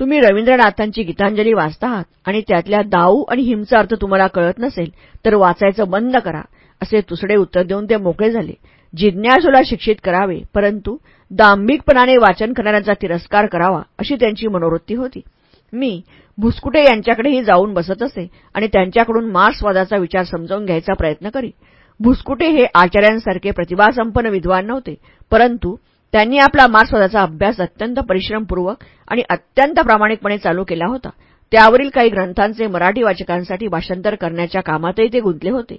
A: तुम्ही रवींद्रनाथांची गीतांजली वाचता आहात आणि त्यातल्या दाऊ आणि हिमचा अर्थ तुम्हाला कळत नसेल तर वाचायचं बंद करा असे तुसडे उत्तर देऊन ते मोकळे झाले. जिज्ञासूला शिक्षित करावे परंतु दांभिकपणाने वाचन करणाऱ्यांचा तिरस्कार करावा अशी त्यांची मनोवृत्ती होती. मी भुसकुटे यांच्याकडेही जाऊन बसत असे आणि त्यांच्याकडून मार्क्सवादाचा विचार समजावून घ्यायचा प्रयत्न करी. भुसकुटे हे आचार्यांसारखे प्रतिभासंपन्न विद्वान नव्हते परंतु त्यांनी आपला मार्क्सवादाचा अभ्यास अत्यंत परिश्रमपूर्वक आणि अत्यंत प्रामाणिकपणे चालू केला होता. त्यावरील काही ग्रंथांचे मराठी वाचकांसाठी भाषांतर करण्याच्या कामातही ते गुंतले होते.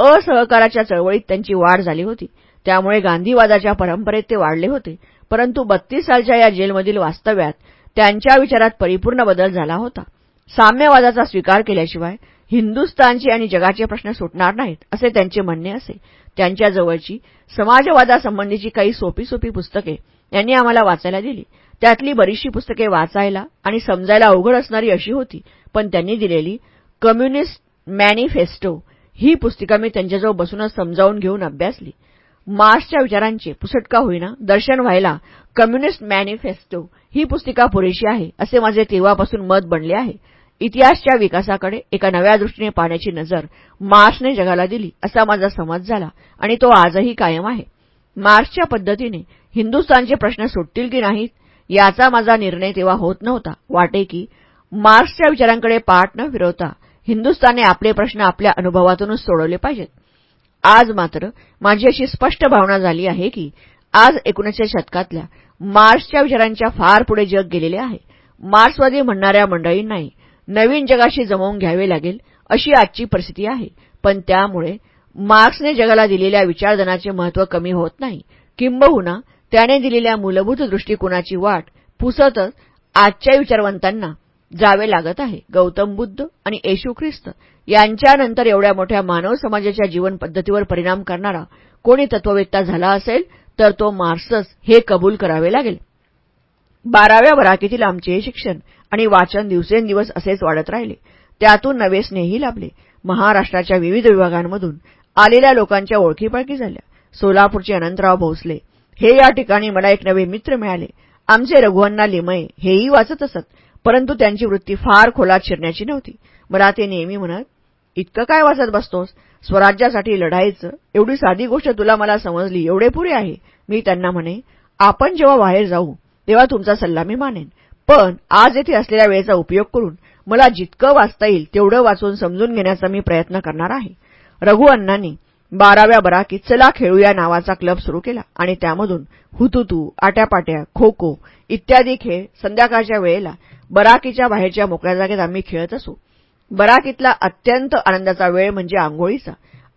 A: असहकाराच्या चळवळीत त्यांची वाढ झाली होती. त्यामुळे गांधीवादाच्या परंपरेत ते वाढले होते. परंतु बत्तीस सालच्या या जेलमधील वास्तव्यात त्यांच्या विचारात परिपूर्ण बदल झाला होता. साम्यवादाचा स्वीकार केल्याशिवाय हिंदुस्तानचे आणि जगाचे प्रश्न सुटणार नाहीत असे त्यांचे म्हणणे असे. त्यांच्याजवळची समाजवादासंबंधीची काही सोपी सोपी पुस्तके यांनी आम्हाला वाचायला दिली. त्यातली बरीचशी पुस्तके वाचायला आणि समजायला अवघड असणारी अशी होती पण त्यांनी दिलेली कम्युनिस्ट मॅनिफेस्टो ही पुस्तिका मी त्यांच्याजवळ बसूनच समजावून घेऊन अभ्यासली. मार्क्सच्या विचारांचे पुसटका होईना दर्शन व्हायला कम्युनिस्ट मॅनिफेस्टो ही पुस्तिका पुरेशी आहे असे माझे तेव्हापासून मत बनले आहे. इतिहासच्या विकासाकडे एका नव्या दृष्टीने पाहण्याची नजर मार्क्सने जगाला दिली असा माझा समज झाला आणि तो आजही कायम आहे. मार्क्सच्या पद्धतीने हिंदुस्थानचे प्रश्न सुटतील की नाहीत याचा माझा निर्णय तेव्हा होत नव्हता. वाटे की मार्क्सच्या विचारांकडे पाठ न फिरवता हिंदुस्थानने आपले प्रश्न आपल्या अनुभवातूनच सोडवले पाहिजेत. आज मात्र माझी अशी स्पष्ट भावना झाली आहे की आज एकोणीसशे शतकातल्या मार्क्सच्या विचारांच्या फार पुढे जग गेलेले आहे. मार्क्सवादी म्हणणाऱ्या मंडळींनाही नवीन जगाशी जमवून घ्यावे लागेल अशी आजची परिस्थिती आहे. पण त्यामुळे मार्क्सने जगाला दिलेल्या विचारधनाचे महत्त्व कमी होत नाही. किंबहुना त्याने दिलेल्या मूलभूत दृष्टिकोनाची वाट पुसतच आजच्या विचारवंतांना जावे लागत आहे. गौतम बुद्ध आणि येशू ख्रिस्त यांच्यानंतर एवढ्या मोठ्या मानव समाजाच्या जीवन पद्धतीवर परिणाम करणारा कोणी तत्ववेत्ता झाला असेल तर तो मार्क्सच हे कबूल करावे लागेल. बाराव्या बराकीतील आमचे शिक्षण आणि वाचन दिवसेंदिवस असेच वाढत राहिले. त्यातून नवे स्नेही लाभले. महाराष्ट्राच्या विविध विभागांमधून आलेल्या लोकांच्या ओळखीपाळखी झाल्या. सोलापूरचे अनंतराव भोसले. हे या ठिकाणी मला एक नवे मित्र मिळाले. आमचे रघुअण्णा लिमये हेही वाचत असत परंतु त्यांची वृत्ती फार खोलात शिरण्याची नव्हती. मला ते नेहमी म्हणत इतकं काय वाचत बसतोस? स्वराज्यासाठी लढायचं एवढी साधी गोष्ट तुला मला समजली एवढे पुरे आहे. मी त्यांना म्हणे आपण जेव्हा बाहेर जाऊ तेव्हा तुमचा सल्ला मी मानेन. पण आज येथे असलेल्या वेळेचा उपयोग करून मला जितकं वाचता येईल तेवढं वाचून समजून घेण्याचा मी प्रयत्न करणार आहे. रघु अण्णांनी बाराव्या बराकीत चला खेळूया नावाचा क्लब सुरू केला आणि त्यामधून हुतुतू आट्यापाट्या खो खो इत्यादी खेळ संध्याकाळच्या वेळेला बराकीच्या बाहेरच्या मोकळ्या जागेत आम्ही खेळत असू. बराकीतला अत्यंत आनंदाचा वेळ म्हणजे आंघोळीचा.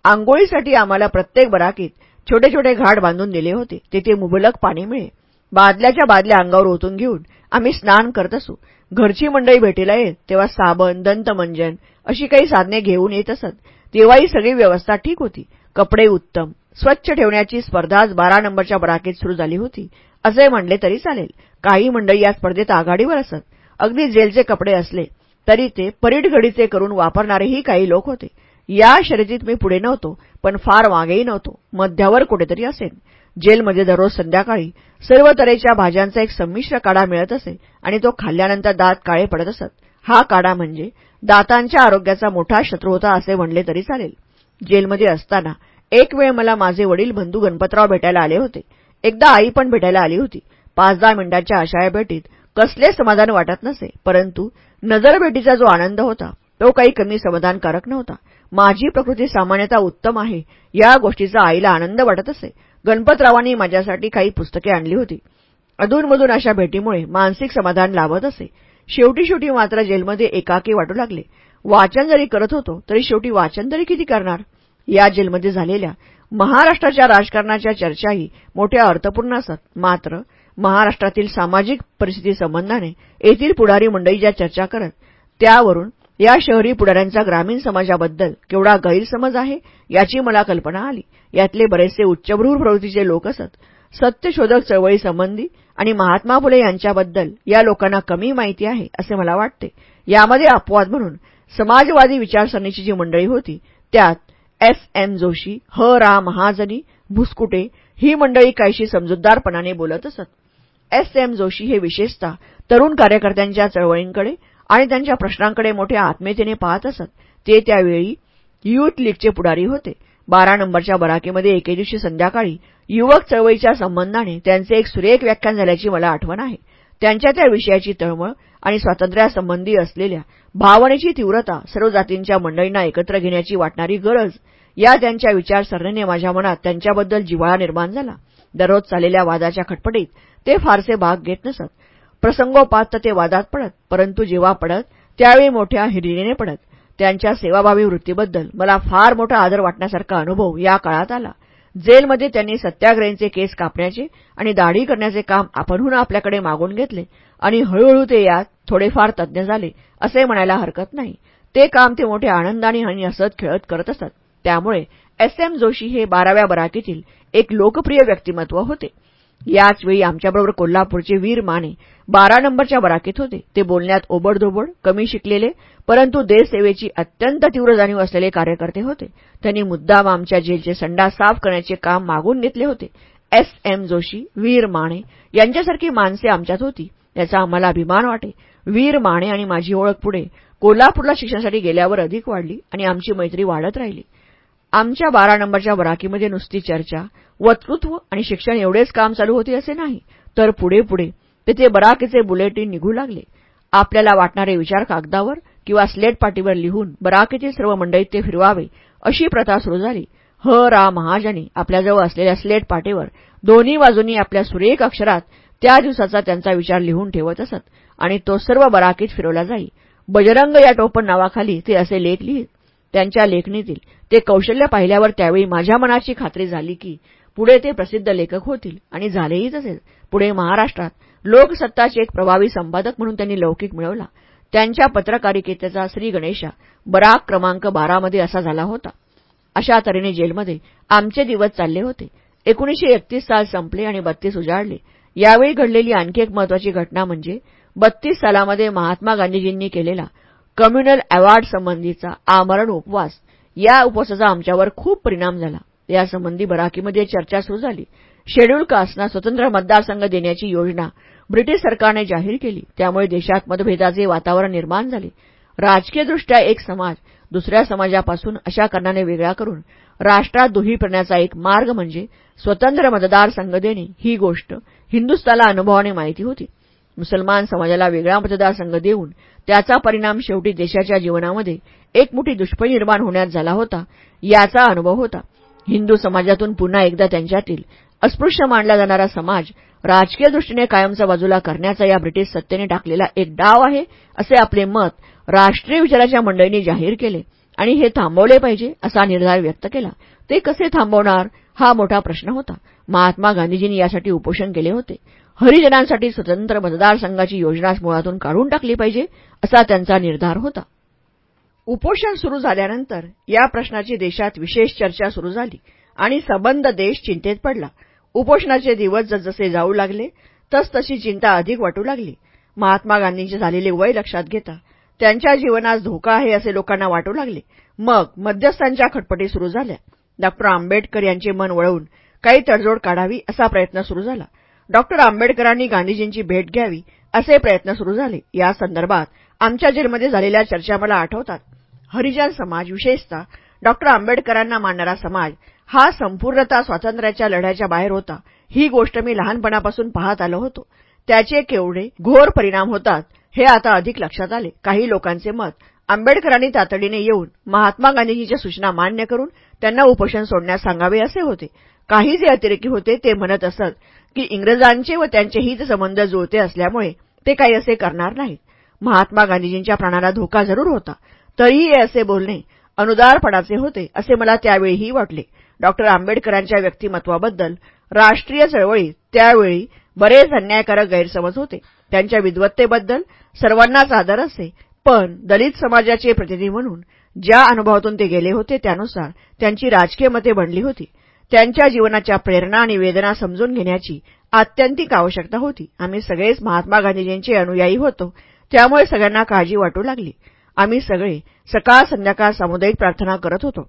A: आंघोळीसाठी आम्हाला प्रत्येक बराकीत छोटे छोटे घाट बांधून दिले होते. तेथे मुबलक पाणी मिळे बादल्याच्या बादल्या अंगावर ओतून घेऊन आम्ही स्नान करत असू. घरची मंडळी भेटीला येत तेव्हा साबण दंतमंजन अशी काही साधने घेऊन येत असत. तेव्हाही सगळी व्यवस्था ठीक होती. कपडे उत्तम. स्वच्छ ठेवण्याची स्पर्धाच बारा नंबरच्या बराकीत सुरू झाली होती. असे म्हणले तरी चालेल. काही मंडळी या स्पर्धेत आघाडीवर असत. अगदी जेलचे कपडे असले तरी ते परीटघडीचे करून वापरणारेही काही लोक होते. या शर्यतीत मी पुढे नव्हतो पण फार मागेही नव्हतो. मध्यावर कुठेतरी असेल जेलमध्ये दररोज संध्याकाळी सर्व तऱ्हेच्या भाज्यांचा एक संमिश्र काढा मिळत असे आणि तो खाल्ल्यानंतर दात काळे पडत असत. हा काढा म्हणजे दातांच्या आरोग्याचा मोठा शत्रू होता असे म्हणले तरी चालेल. जेलमध्ये असताना एक वेळ मला माझे वडील बंधू गणपतराव भेटायला आले होते. एकदा आई पण भेटायला आली होती. पाच दहा मिनिटांच्या अशा भेटीत कसले समाधान वाटत नसे परंतु नजरभेटीचा जो आनंद होता तो काही कमी समाधानकारक नव्हता. माझी प्रकृती सामान्यतः उत्तम आहे या गोष्टीचा आईला आनंद वाटत असे. गणपतरावांनी माझ्यासाठी काही पुस्तके आणली होती. अधूनमधून अशा भेटीमुळे मानसिक समाधान लाभत असे. शेवटी शेवटी मात्र जेलमध्ये एकाकी वाटू लागले. वाचन जरी करत होतो तरी शेवटी वाचन तरी किती करणार? या जेलमध्ये झालेल्या महाराष्ट्राच्या राजकारणाच्या चर्चाही मोठ्या अर्थपूर्ण असत. मात्र महाराष्ट्रातील सामाजिक परिस्थिती संबंधाने येथील पुढारी मंडळी ज्या चर्चा करत त्यावरून या शहरी पुढाऱ्यांचा ग्रामीण समाजाबद्दल केवढा गैरसमज आहे याची मला कल्पना आली. यातले बरेचसे उच्चभ्रूर प्रवृत्तीचे लोक असत सत्यशोधक चळवळीसंबंधी आणि महात्मा फुले यांच्याबद्दल या लोकांना कमी माहिती आहे असे मला वाटते. यामध्ये अपवाद म्हणून समाजवादी विचारसरणीची जी मंडळी होती त्यात एस एम जोशी ह रा महाजनी भुसकुटे ही मंडळी काहीशी समजूतदारपणाने बोलत असत. एस एम जोशी हे विशेषतः तरुण कार्यकर्त्यांच्या चळवळींकडे आणि त्यांच्या प्रश्नांकडे मोठ्या आत्मीयतेने पाहत असत. ते त्यावेळी युथ लीगचे पुढारी होते. बारा नंबरच्या बराकीमध्ये एके दिवशी संध्याकाळी युवक चळवळीच्या संबंधाने त्यांचे एक सुरेख व्याख्यान झाल्याची मला आठवण आहे. त्यांच्या त्या विषयाची तळमळ आणि स्वातंत्र्यासंबंधी असलेल्या भावनेची तीव्रता सर्व जातींच्या मंडळींना एकत्र घेण्याची वाटणारी गरज या त्यांच्या विचारसरणीने माझ्या मनात त्यांच्याबद्दल जिव्हाळा निर्माण झाला. दररोज चाललेल्या वादाच्या खटपटीत ते फारसे भाग घेत नसत. प्रसंगोपात ते वादात पडत परंतु जेव्हा पडत त्यावेळी मोठ्या हिरिरीने पडत. त्यांच्या सेवाभावी वृत्तीबद्दल मला फार मोठा आदर वाटण्यासारखा अनुभव या काळात आला. जेलमध्ये त्यांनी सत्याग्रहींचे केस कापण्याचे आणि दाढी करण्याचे काम आपणहून आपल्याकडे मागून घेतले आणि हळूहळू ते यात थोडेफार तज्ज्ञ झाले असे म्हणायला हरकत नाही. ते काम ते मोठ्या आनंदाने आणि हसत खेळत करत असत. त्यामुळे एस एम जोशी हे बाराव्या बराकीतील एक लोकप्रिय व्यक्तिमत्व होते. याच वेळी आमच्याबरोबर कोल्हापूरचे वीर माने बारा नंबरच्या बराकीत होते. ते बोलण्यात ओबडधोबड कमी शिकलेले परंतु देशसेवेची अत्यंत तीव्र जाणीव असलेले कार्यकर्ते होते. त्यांनी मुद्दाम आमच्या जेलचे संडा साफ करण्याचे काम मागून घेतले होते. एस एम जोशी वीर माने यांच्यासारखी माणसे आमच्यात होती. याचा आम्हाला अभिमान वाटे. वीर माने आणि माझी ओळख पुढे कोल्हापूरला शिक्षणासाठी गेल्यावर अधिक वाढली आणि आमची मैत्री वाढत राहिली. आमच्या बारा नंबरच्या बराकीमध्ये नुसती चर्चा. वक्तृत्व आणि शिक्षण एवढेच काम चालू होते असे नाही. तर पुढे पुढे तेथे बराकीचे बुलेटिन निघू लागले. आपल्याला वाटणारे विचार कागदावर किंवा स्लेट पाटीवर लिहून बराकीतील सर्व मंडळीत ते फिरवावे अशी प्रथा सुरू झाली. ह रा महाजनी आपल्याजवळ असलेल्या स्लेट पाटीवर दोन्ही बाजूंनी आपल्या सुरेख अक्षरात त्या दिवसाचा त्यांचा विचार लिहून ठेवत असत आणि तो सर्व बराकीत फिरवला जाई. बजरंग या टोपण नावाखाली ते असे लेख लिहित त्यांच्या लेखणीतील. ते कौशल्य पाहिल्यावर त्यावेळी माझ्या मनाची खात्री झाली की पुढे ते प्रसिद्ध लेखक होतील आणि झालेही तसेच पुढे महाराष्ट्रात लोकसत्ताचे एक प्रभावी संपादक म्हणून त्यांनी लौकिक मिळवला. त्यांच्या पत्रकारिकेचा श्री गणेशा बराक क्रमांक बारामध्ये असा झाला होता. अशा तऱ्हेने जेलमध्ये आमचे दिवस चालले होते. एकोणीसशे एकतीस साल संपले आणि बत्तीस उजाडले. यावेळी घडलेली आणखी एक महत्वाची घटना म्हणजे बत्तीस सालामध्ये महात्मा गांधीजींनी केलेला कम्युनल अवॉर्ड संबंधीचा आमरण उपवास. या उपवासाचा आमच्यावर खूप परिणाम झाला. यासंबंधी बराकीमध्ये चर्चा सुरू झाली. शेड्यूल कास्टना स्वतंत्र मतदारसंघ देण्याची योजना ब्रिटिश सरकारने जाहीर केली. त्यामुळे देशात मतभेदाचे वातावरण निर्माण झाले. राजकीयदृष्ट्या एक समाज दुसऱ्या समाजापासून अशा कारणाने वेगळा करून राष्ट्रात दुही करण्याचा एक मार्ग म्हणजे स्वतंत्र मतदारसंघ देणे ही गोष्ट हिंदुस्ताला अनुभवाने माहिती होती. मुसलमान समाजाला वेगळा मतदारसंघ देऊन त्याचा परिणाम शेवटी देशाच्या जीवनामध्ये एक मोठी निर्माण होण्यात झाला होता याचा अनुभव होता. हिंदू समाजातून पुन्हा एकदा त्यांच्यातील अस्पृश्य मानला जाणारा समाज राजकीय दृष्टीने कायमचा बाजूला करण्याचा या ब्रिटिश सत्तेने टाकलेला एक डाव आहे असे आपले मत राष्ट्रीय विचाराच्या मंडळींनी जाहीर केले आणि हे थांबवले पाहिजे असा निर्धार व्यक्त केला. ते कसे थांबवणार हा मोठा प्रश्न होता. महात्मा गांधीजींनी यासाठी उपोषण केले होते. हरिजनांसाठी स्वतंत्र मतदारसंघाची योजना मुळातून काढून टाकली पाहिजे असा त्यांचा निर्धार होता. उपोषण सुरू झाल्यानंतर या प्रश्नाची देशात विशेष चर्चा सुरू झाली आणि सबंध देश चिंतेत पडला. उपोषणाचे दिवस जसजसे जाऊ लागले तसतशी चिंता अधिक वाटू लागली. महात्मा गांधींचे झालेले वय लक्षात घेता त्यांच्या जीवनास धोका आहे असे लोकांना वाटू लागले. मग मध्यस्थांच्या खटपटी सुरू झाल्या. डॉक्टर आंबेडकर यांचे मन वळवून काही तडजोड काढावी असा प्रयत्न सुरू झाला. डॉक्टर आंबेडकरांनी गांधीजींची भेट घ्यावी असे प्रयत्न सुरू झाले. या संदर्भात आमच्या जेलमध्ये झालेल्या चर्चा मला आठवतात. हरिजन समाज विशेषतः डॉक्टर आंबेडकरांना मानणारा समाज हा संपूर्णता स्वातंत्र्याच्या लढ्याच्या बाहेर होता. ही गोष्ट मी लहानपणापासून पाहत आलो होतो. त्याचे केवढे घोर परिणाम होतात हे आता अधिक लक्षात आले. काही लोकांचे मत आंबेडकरांनी तातडीने येऊन महात्मा गांधीजींच्या सूचना मान्य करून त्यांना उपोषण सोडण्यास सांगावे असे होते. काही जे अतिरेकी होते ते म्हणत असत की इंग्रजांचे व त्यांचे हित संबंध जुळते असल्यामुळे ते काही असे करणार नाहीत. महात्मा गांधीजींच्या प्राणाला धोका जरूर होता. तरीही हे असे बोलणे अनुदारपणाचे होते असे मला त्यावेळीही वाटले. डॉक्टर आंबेडकरांच्या व्यक्तिमत्वाबद्दल राष्ट्रीय चळवळीत त्यावेळी बरेच अन्यायकारक गैरसमज होते. त्यांच्या विद्वत्तेबद्दल सर्वांनाच आदर असे पण दलित समाजाचे प्रतिनिधी म्हणून ज्या अनुभवातून ते गेले होते त्यानुसार त्यांची राजकीय मते बनली होती. त्यांच्या जीवनाच्या प्रेरणा आणि वेदना समजून घेण्याची आत्यंतिक आवश्यकता होती. आम्ही सगळेच महात्मा गांधीजींचे अनुयायी होतो. त्यामुळे सगळ्यांना काळजी वाटू लागली. आम्ही सगळे सकाळ संध्याकाळ सामुदायिक प्रार्थना करत होतो.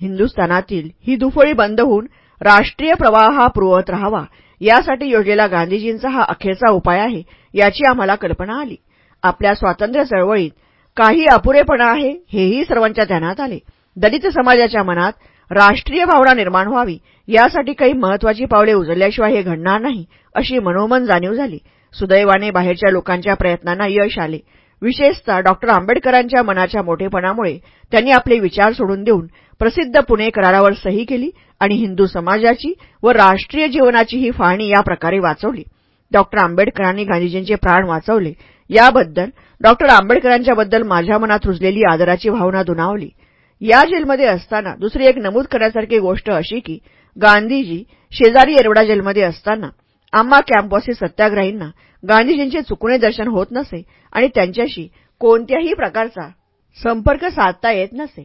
A: हिंदुस्थानातील ही दुफळी बंद होऊन राष्ट्रीय प्रवाह हा पुरवत राहावा यासाठी योजलेला गांधीजींचा हा अखेरचा उपाय आहे याची आम्हाला कल्पना आली. आपल्या स्वातंत्र्य चळवळीत काही अपुरेपणा आहे हेही सर्वांच्या ध्यानात आले. दलित समाजाच्या मनात राष्ट्रीय भावना निर्माण व्हावी. यासाठी काही महत्वाची पावले उचलल्याशिवाय हे घडणार नाही अशी मनोमन जाणीव झाली. सुदैवाने बाहेरच्या लोकांच्या प्रयत्नांना यश आले. विशेषतः डॉक्टर आंबेडकरांच्या मनाच्या मोठेपणामुळे त्यांनी आपले विचार सोडून देऊन प्रसिद्ध पुणे करारावर सही केली आणि हिंदू समाजाची व राष्ट्रीय जीवनाची ही फाळणी या प्रकारे वाचवली. डॉक्टर आंबेडकरांनी गांधीजींचे प्राण वाचवले. याबद्दल डॉक्टर आंबेडकरांच्याबद्दल माझ्या मनात रुजलेली आदराची भावना दुनावली या जेलमध्ये असताना दुसरी एक नमूद करण्यासारखी गोष्ट अशी की गांधीजी शेजारी येरवडा जेलमध्ये असताना आम्हा कॅम्पवासी सत्याग्रहींना गांधीजींचे चुकणे दर्शन होत नसे आणि त्यांच्याशी कोणत्याही प्रकारचा संपर्क साधता येत नसे.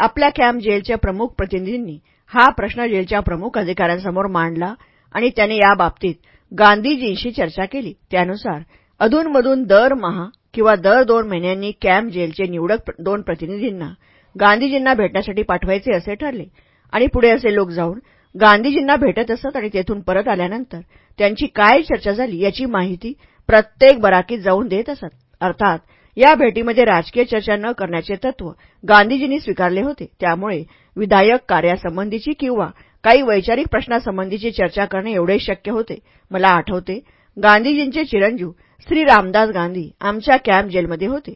A: आपल्या कॅम्प जेलच्या प्रमुख प्रतिनिधींनी हा प्रश्न जेलच्या प्रमुख अधिकाऱ्यांसमोर मांडला आणि त्याने याबाबतीत गांधीजींशी चर्चा केली. त्यानुसार अधूनमधून दरमहा किंवा दर दोन महिन्यांनी कॅम्प जेलचे निवडक दोन प्रतिनिधींना गांधीजींना भेटण्यासाठी पाठवायचे असे ठरले. आणि पुढे असे लोक जाऊन गांधीजींना भेटत असत आणि तेथून परत आल्यानंतर त्यांची काय चर्चा झाली याची माहिती प्रत्येक बराकीत जाऊन देत असत. अर्थात या भेटीमध्ये राजकीय चर्चा न करण्याचे तत्व गांधीजींनी स्वीकारले होते. त्यामुळे विधायक कार्यासंबंधीची किंवा काही वैचारिक प्रश्नासंबंधीची चर्चा करणे एवढे शक्य होते. मला आठवते गांधीजींचे चिरंजीव श्री रामदास गांधी आमच्या कॅम्प जेलमध्ये होते.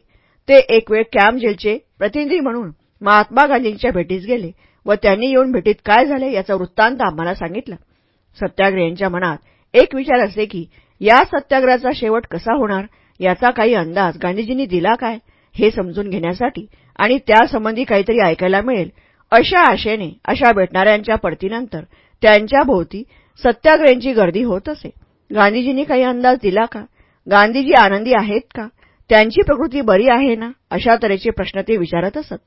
A: ते एक वेळ कॅम्प जेलचे प्रतिनिधी म्हणून महात्मा गांधींच्या भेटीस गेले व त्यांनी येऊन भेटीत काय झाले याचा वृत्तांत आम्हाला सांगितला. सत्याग्रहींच्या मनात एक विचार असे की या सत्याग्रहाचा शेवट कसा होणार याचा काही अंदाज गांधीजींनी दिला काय हे समजून घेण्यासाठी आणि त्यासंबंधी काहीतरी ऐकायला मिळेल अशा आशेने अशा भेटणाऱ्यांच्या पडतीनंतर त्यांच्या भोवती सत्याग्रहींची गर्दी होत असे. गांधीजींनी काही अंदाज दिला का? गांधीजी आनंदी आहेत का? त्यांची प्रकृती बरी आहे ना? अशा तऱ्हेचे प्रश्न ते विचारत असत.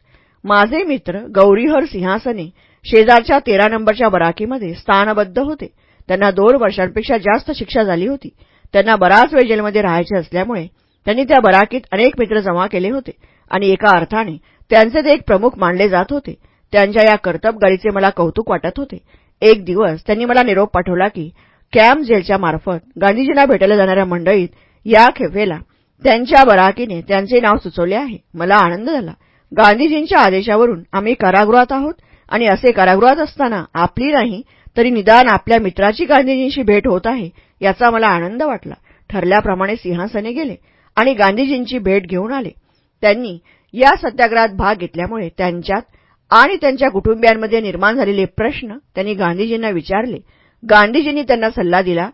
A: माझे मित्र गौरीहर सिंहासने शेजारच्या तेरा नंबरच्या बराकीमध्ये स्थानबद्ध होते. त्यांना दोन वर्षांपेक्षा जास्त शिक्षा झाली होती. त्यांना बराच वेळ जेलमध्ये राहायचे असल्यामुळे त्यांनी त्या बराकीत अनेक मित्र जमा केले होते आणि एका अर्थाने त्यांचे ते एक प्रमुख मानले जात होते. त्यांच्या या कर्तबगारीचे मला कौतुक वाटत होते. एक दिवस त्यांनी मला निरोप पाठवला की कॅम्प जेलच्या मार्फत गांधीजींना भेटायला जाणाऱ्या मंडळीत या खेपेला त्यांच्या बराकीने त्यांचे नाव सुचवले आहे. मला आनंद झाला. गांधीजींच्या आदेशावरून आम्ही कारागृहात आहोत आणि असे कारागृहात असताना आपली नाही तरी निदान आपल्या मित्राची गांधीजींशी भेट होत आहे याचा मला आनंद वाटला. ठरल्याप्रमाणे सिंहासने गेले आणि गांधीजींची भेट घेऊन आले. त्यांनी या सत्याग्रहात भाग घेतल्यामुळे त्यांच्यात आणि त्यांच्या कुटुंबियांमध्ये निर्माण झालेले प्रश्न त्यांनी गांधीजींना विचारले. गांधीजींनी त्यांना सल्ला दिला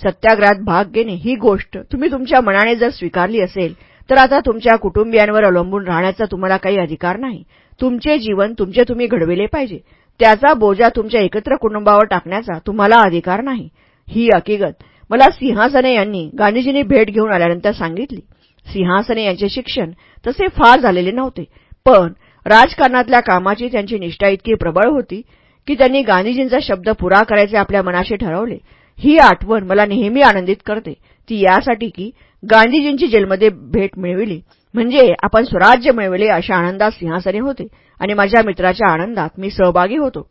A: सत्याग्रहात भाग घेणे ही गोष्ट तुम्ही तुमच्या मनाने जर स्वीकारली असेल तर आता तुमच्या कुटुंबियांवर अवलंबून राहण्याचा तुम्हाला काही अधिकार नाही. तुमचे जीवन तुमचे तुम्ही घडविले पाहिजे. त्याचा बोजा तुमच्या एकत्र कुटुंबावर टाकण्याचा तुम्हाला अधिकार नाही. ही हकीकत. मला सिंहासने यांनी गांधीजींनी भेट घेऊन आल्यानंतर सांगितली. सिंहासने यांचे शिक्षण तसे फार झालेले नव्हते. पण राजकारणातल्या कामाची त्यांची निष्ठा इतकी प्रबळ होती की त्यांनी गांधीजींचा शब्द पुरा करायचे आपल्या मनाशी ठरवले. ही आठवण मला नेहमी आनंदित करते. ती यासाठी की गांधीजींची जेलमध्ये भेट मिळविली. म्हणजे आपण स्वराज्य मिळविले अशा आनंदात सिंहासने होते आणि माझ्या मित्राच्या आनंदात मी सहभागी होतो.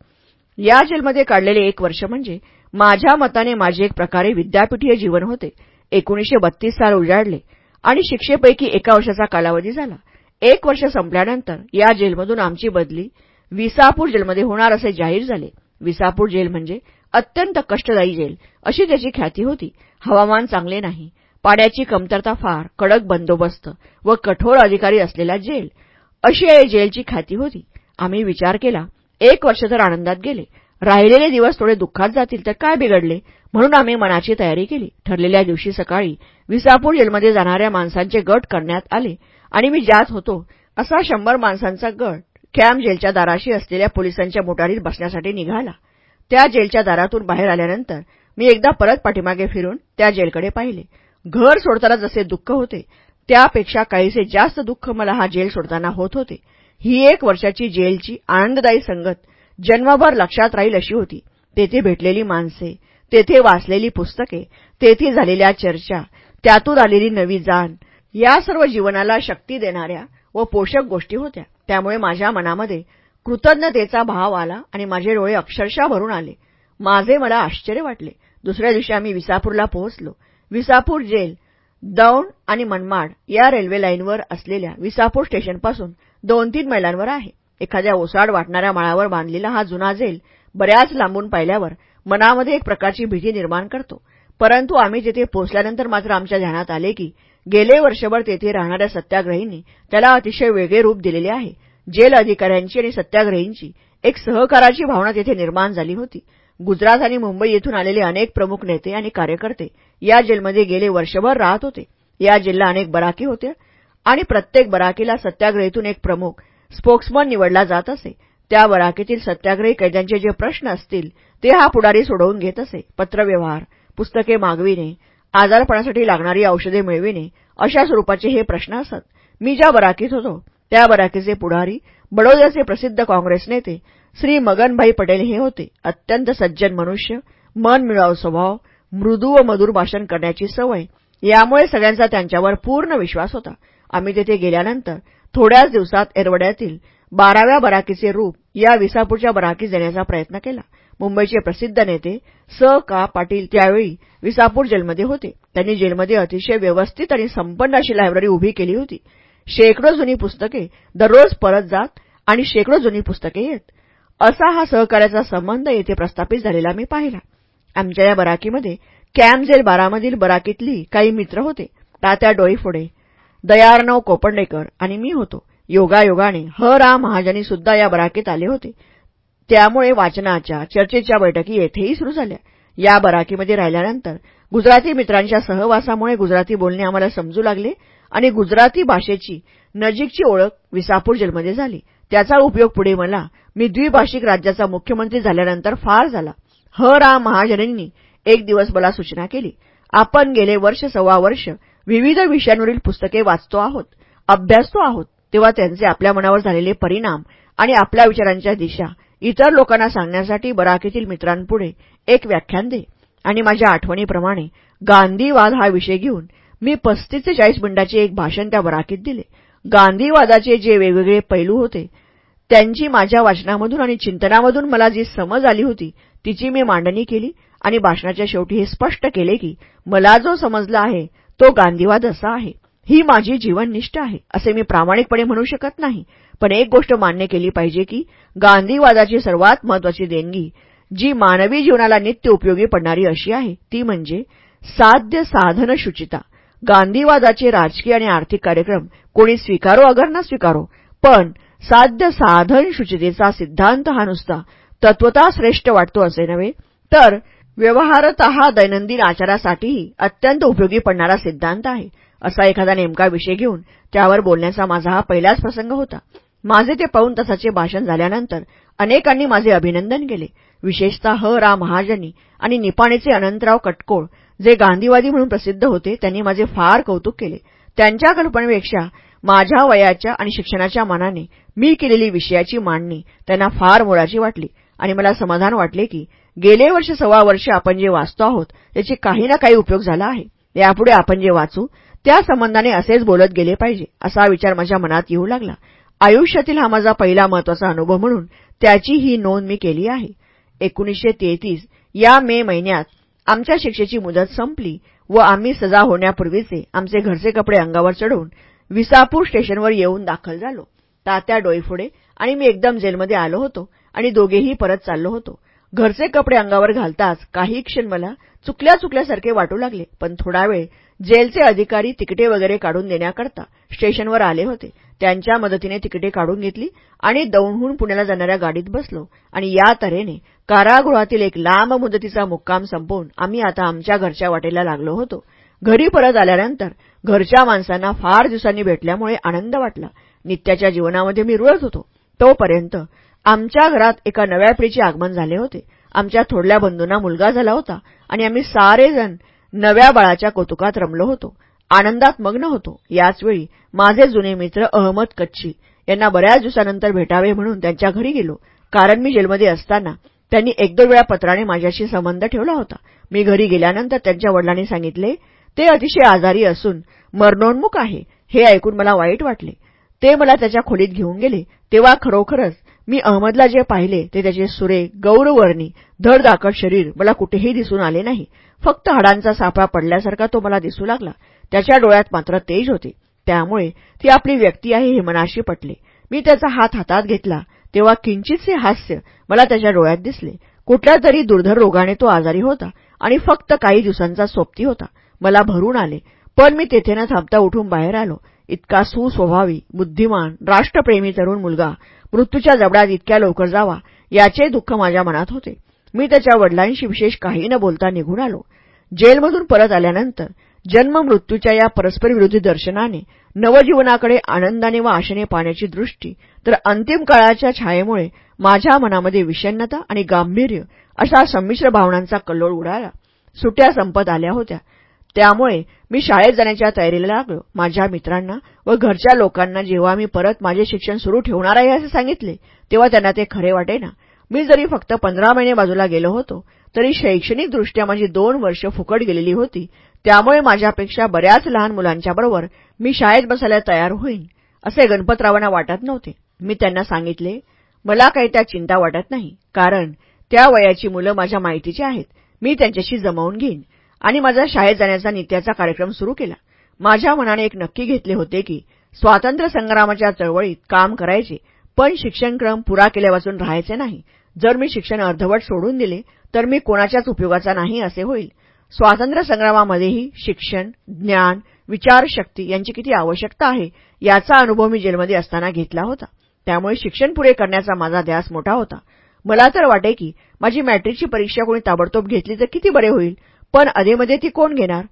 A: या जेलमध्ये काढलेले एक वर्ष म्हणजे माझ्या मताने माझे एक प्रकारे विद्यापीठीय जीवन होते. एकोणीशे बत्तीस साल उजाडले आणि शिक्षेपैकी एका वर्षाचा कालावधी झाला. एक वर्ष संपल्यानंतर या जेलमधून आमची बदली विसापूर जेलमध्ये होणार असे जाहीर झाले. विसापूर जेल म्हणजे अत्यंत कष्टदायी जेल अशी त्याची ख्याती होती. हवामान चांगले नाही. पाण्याची कमतरता फार कडक बंदोबस्त व कठोर अधिकारी असलेला जेल. अशी या जेलची ख्याती होती. आम्ही विचार केला एक वर्ष तर आनंदात गेले. राहिलेले दिवस थोडे दुःखात जातील तर काय बिघडले? म्हणून आम्ही मनाची तयारी केली. ठरलेल्या दिवशी सकाळी विसापूर जेलमध्ये जाणाऱ्या माणसांचे गट करण्यात आले आणि मी ज्यात होतो असा शंभर माणसांचा गट कॅम्प जेलच्या दाराशी असलेल्या पोलिसांच्या मोटारीत बसण्यासाठी निघाला. त्या जेलच्या दारातून बाहेर आल्यानंतर मी एकदा परत पाठीमागे फिरून त्या जेलकडे पाहिले. घर सोडताना जसे दुःख होते त्यापेक्षा काहीसे जास्त दुःख मला हा जेल सोडताना होत होते. ही एक वर्षाची जेलची आनंददायी संगत जन्मभर लक्षात राहील अशी होती. तेथे भेटलेली माणसे तेथे वाचलेली पुस्तके तेथे झालेल्या चर्चा त्यातून आलेली नवी जाण या सर्व जीवनाला शक्ती देणाऱ्या व पोषक गोष्टी होत्या. त्यामुळे माझ्या मनामध्ये कृतज्ञतेचा भाव आला आणि माझे डोळे अक्षरशः भरून आले. माझे मला आश्चर्य वाटले. दुसऱ्या दिवशी आम्ही विसापूरला पोहोचलो. विसापूर जेल दौंड आणि मनमाड या रेल्वे लाईनवर असलेल्या विसापूर स्टेशनपासून दोन तीन मैलांवर आहे. एखाद्या ओसाड वाटणाऱ्या माळावर बांधलेला हा जुना जेल बऱ्याच लांबून पाहिल्यावर मनामध्ये एक प्रकारची भीती निर्माण करतो. परंतु आम्ही जिथे पोहोचल्यानंतर मात्र आमच्या ध्यानात आले की गेले वर्षभर तेथे राहणाऱ्या सत्याग्रहींनी त्याला अतिशय वेगळे रूप दिलेले आहे. जेल अधिकाऱ्यांची आणि सत्याग्रहींची एक सहकाराची भावना तेथे निर्माण झाली होती. गुजरात आणि मुंबई येथून आलेले अनेक प्रमुख नेते आणि कार्यकर्ते या जेलमध्ये गेले वर्षभर राहत होते. या जेलला अनेक बराकी होत्या आणि प्रत्येक बराकीला सत्याग्रहीतून एक प्रमुख स्पोक्समन निवडला जात असे. त्या बराकीतील सत्याग्रही कैद्यांचे जे प्रश्न असतील ते हा पुढारी सोडवून घेत असे. पत्रव्यवहार पुस्तके मागविणे आजारपणासाठी लागणारी औषधे मिळविणे अशा स्वरूपाचे हे प्रश्न असत. मी ज्या बराकीत होतो त्या बराकीचे पुढारी बडोद्याचे प्रसिद्ध काँग्रेस नेते श्री मगनभाई पटेल हे होते. अत्यंत सज्जन मनुष्य मन मिळाव स्वभाव मृदू व मधुर भाषण करण्याची सवय यामुळे सगळ्यांचा त्यांच्यावर पूर्ण विश्वास होता. आम्ही तेथे गेल्यानंतर थोड्याच दिवसात एरवड्यातील बाराव्या बराकीचे रूप या विसापूरच्या बराकीस देण्याचा प्रयत्न केला. मुंबईचे प्रसिद्ध नेते स. का. पाटील त्यावेळी विसापूर जेलमध्ये होते. त्यांनी जेलमध्ये अतिशय व्यवस्थित आणि संपन्न अशी लायब्ररी उभी केली होती. शेकडो जुनी पुस्तके दररोज परत जात आणि शेकडो जुनी पुस्तके येत. असा हा सहकार्याचा संबंध येथे प्रस्थापित झालेला मी पाहिला. आमच्या या बराकीमध्ये कॅम्प बारामधील बराकीतली काही मित्र होते. तात्या डोईफोडे दयार्णव कोपंडेकर आणि मी होतो. योगायोगाने ह रा महाजनी सुद्धा या बराकीत आले होते. त्यामुळे वाचनाच्या चर्चेच्या बैठकी येथेही सुरू झाल्या. या बराकीमध्ये राहिल्यानंतर गुजराती मित्रांच्या सहवासामुळे गुजराती बोलणे आम्हाला समजू लागले. आणि गुजराती भाषेची नजीकची ओळख विसापूर जेलमध्ये झाली. त्याचा उपयोग पुढे मला मी द्विभाषिक राज्याचा मुख्यमंत्री झाल्यानंतर फार झाला. ह. रा. महाजनींनी एक दिवस मला सूचना केली. आपण गेले वर्ष सव्वा वर्ष विविध विषयांवरील पुस्तके वाचतो आहोत अभ्यासतो आहोत तेव्हा त्यांचे आपल्या मनावर झालेले परिणाम आणि आपल्या विचारांच्या दिशा इतर लोकांना सांगण्यासाठी बराकीतील मित्रांपुढे एक व्याख्यान दे. आणि माझ्या आठवणीप्रमाणे गांधीवाद हा विषय घेऊन मी पस्तीस ते चाळीस मिनिटाचे एक भाषण त्या बराकीत दिले. गांधीवादाचे जे वेगवेगळे पैलू होते त्यांची माझ्या वाचनामधून आणि चिंतनामधून मला जी समज आली होती तिची मी मांडणी केली आणि भाषणाच्या शेवटी हे स्पष्ट केले की मला जो समजला आहे तो गांधीवाद असा आहे. ही माझी जीवननिष्ठ आहे असे मी प्रामाणिकपणे म्हणू शकत नाही. पण एक गोष्ट मान्य केली पाहिजे की गांधीवादाची सर्वात महत्वाची देणगी जी मानवी जीवनाला नित्य उपयोगी पडणारी अशी आहे ती म्हणजे साध्य साधन शुचिता गांधीवादाचे राजकीय आणि आर्थिक कार्यक्रम कोणी स्वीकारो अगर ना स्वीकारो पण साध्य साधन शुचितेचा सिद्धांत हा नुसता तत्वता श्रेष्ठ वाटतो असे नव्हे तर व्यवहारत दैनंदिन आचारासाठीही अत्यंत उपयोगी पडणारा सिद्धांत आहे असा एखादा नेमका विषय घेऊन त्यावर बोलण्याचा माझा हा पहिलाच प्रसंग होता. माझे ते पाऊन तासाचे भाषण झाल्यानंतर अनेकांनी माझे अभिनंदन केले. विशेषतः ह रा महाजनी आणि निपाणीचे अनंतराव कटकोळ जे गांधीवादी म्हणून प्रसिद्ध होते त्यांनी माझे फार कौतुक केले. त्यांच्या कल्पनेपेक्षा माझ्या वयाच्या आणि शिक्षणाच्या मानाने मी केलेली विषयाची मांडणी त्यांना फार मोलाची वाटली आणि मला समाधान वाटले की गेले वर्ष सव्वा वर्ष आपण जे वाचतो आहोत त्याचे काही ना काही उपयोग झाला आहे. यापुढे आपण जे वाचू त्या संबंधाने असेच बोलत गेले पाहिजे असा विचार माझ्या मनात येऊ लागला. आयुष्यातील हा माझा पहिला महत्त्वाचा अनुभव म्हणून त्याची ही नोंद मी केली आहे. एकोणीसशे तेहतीस या मे महिन्यात आमच्या शिक्षेची मुदत संपली व आम्ही सजा होण्यापूर्वीचे आमचे घरचे कपडे अंगावर चढवून विसापूर स्टेशनवर येऊन दाखल झालो. तात्या डोईफोडे आणि मी एकदम जेलमध्ये आलो होतो आणि दोघेही परत चाललो होतो. घरचे कपडे अंगावर घालताच काही क्षण मला चुकल्या चुकल्यासारखे वाटू लागले पण थोडा वेळ जेलचे अधिकारी तिकिटे वगैरे काढून देण्याकरता स्टेशनवर आले होते. त्यांच्या मदतीने तिकिटे काढून घेतली आणि दौंडहून पुण्याला जाणाऱ्या गाडीत बसलो आणि या तऱ्हेने कारागृहातील एक लांब मुदतीचा मुक्काम संपवून आम्ही आता आमच्या घरच्या वाटेला लागलो होतो. घरी परत आल्यानंतर घरच्या माणसांना फार दिवसांनी भेटल्यामुळे आनंद वाटला. नित्याच्या जीवनामध्ये मी रुळत होतो. तोपर्यंत आमच्या घरात एका नव्या पिढीचे आगमन झाले होते. आमच्या थोडल्या बंधूंना मुलगा झाला होता आणि आम्ही सारेजण नव्या बाळाच्या कौतुकात रमलो होतो. आनंदात मग्न होतो. याचवेळी माझे जुने मित्र अहमद कच्ची यांना बऱ्याच दिवसानंतर भेटावे म्हणून त्यांच्या घरी गेलो. कारण मी जेलमध्ये असताना त्यांनी एक दोन वेळा पत्राने माझ्याशी संबंध ठेवला होता. मी घरी गेल्यानंतर त्यांच्या वडिलांनी सांगितले ते अतिशय आजारी असून मरणोन्मुख आहे हे ऐकून मला वाईट वाटले. ते मला त्याच्या खोलीत घेऊन गेले. तेव्हा खरोखरच मी अहमदला जे पाहिले ते त्याचे सुरे गौरवर्णी धडधाकट शरीर मला कुठेही दिसून आले नाही. फक्त हाडांचा सापळा पडल्यासारखा तो मला दिसू लागला. त्याच्या डोळ्यात मात्र तेज होते. त्यामुळे ती आपली व्यक्ती आहे हे मनाशी पटले. मी त्याचा हात हातात घेतला. तेव्हा किंचितसे हास्य मला त्याच्या डोळ्यात दिसले. कुठल्या तरी दुर्धर रोगाने तो आजारी होता आणि फक्त काही दिवसांचा सोबती होता. मला भरून आले. पण मी तेथे न थांबता उठून बाहेर आलो. इतका सुस्वभावी बुद्धिमान राष्ट्रप्रेमी तरुण मुलगा. मृत्यूच्या जबड्यात इतक्या लवकर जावा याचे दुःख माझ्या मनात होते. मी त्याच्या वडिलांशी विशेष काही न बोलता निघून आलो. जेलमधून परत आल्यानंतर जन्म मृत्यूच्या या परस्परविरोधी दर्शनाने नवजीवनाकडे आनंदाने व आशेने पाहण्याची दृष्टी तर अंतिम काळाच्या छायेमुळे माझ्या मनामध्ये विषण्णता आणि गांभीर्य अशा संमिश्र भावनांचा कल्लोळ उडाला. सुट्या संपत आल्या होत्या. त्यामुळे मी शाळेत जाण्याच्या तयारीला लागलो. माझ्या मित्रांना व घरच्या लोकांना जेव्हा मी परत माझे शिक्षण सुरू ठेवणार आहे असे सांगितले तेव्हा त्यांना ते खरे वाटेना. मी जरी फक्त पंधरा महिने बाजूला गेलो होतो तरी शैक्षणिकदृष्ट्या माझी दोन वर्ष फुकट गेलेली होती. त्यामुळे माझ्यापेक्षा बऱ्याच लहान मुलांच्याबरोबर मी शाळेत बसायला तयार होईन असे गणपतरावांना वाटत नव्हते. मी त्यांना सांगितले मला काही त्या चिंता वाटत नाही कारण त्या वयाची मुलं माझ्या माहितीची आहेत. मी त्यांच्याशी जमवून घेईन. आणि माझा शाळेत जाण्याचा नित्याचा कार्यक्रम सुरू केला. माझ्या मनाने एक नक्की घेतले होते की स्वातंत्र्य संग्रामाच्या चळवळीत काम करायचे पण शिक्षणक्रम पुरा केल्यापासून राहायचे नाही. जर मी शिक्षण अर्धवट सोडून दिले तर मी कोणाच्याच उपयोगाचा नाही असे होईल. स्वातंत्र्य संग्रामामध्येही शिक्षण ज्ञान विचारशक्ती यांची किती आवश्यकता आहे याचा अनुभव मी जेलमध्ये असताना घेतला होता. त्यामुळे शिक्षण पुरे करण्याचा माझा ध्यास मोठा होता. मला तर वाटे की माझी मॅट्रिकची परीक्षा कोणी ताबडतोब घेतली तर किती बरे होईल पण अधेमध्ये ती कोण घेणार?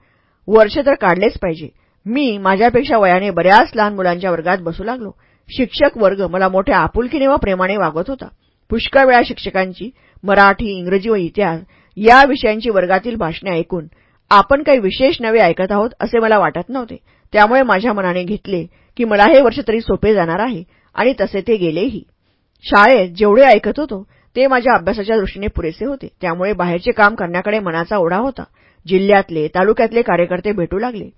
A: वर्ष तर काढलेच पाहिजे. मी माझ्यापेक्षा वयाने बऱ्याच लहान मुलांच्या वर्गात बसू लागलो. शिक्षक वर्ग मला मोठ्या आपुलकीने व प्रेमाने वागत होता. पुष्कळ वेळा शिक्षकांची मराठी इंग्रजी व इतिहास या विषयांची वर्गातील भाषणे ऐकून आपण काही विशेष नवे ऐकत आहोत असे मला वाटत नव्हते. त्यामुळे माझ्या मनाने घेतले की मला हे वर्ष तरी सोपे जाणार आहे आणि तसे ते गेलेही. शाळेत जेवढे ऐकत होतो ते माझ्या अभ्यासाच्या दृष्टीने पुरेसे होते. त्यामुळे बाहेरचे काम करण्याकडे मनाचा ओढा होता. जिल्ह्यातले तालुक्यातले कार्यकर्ते भेटू लागले.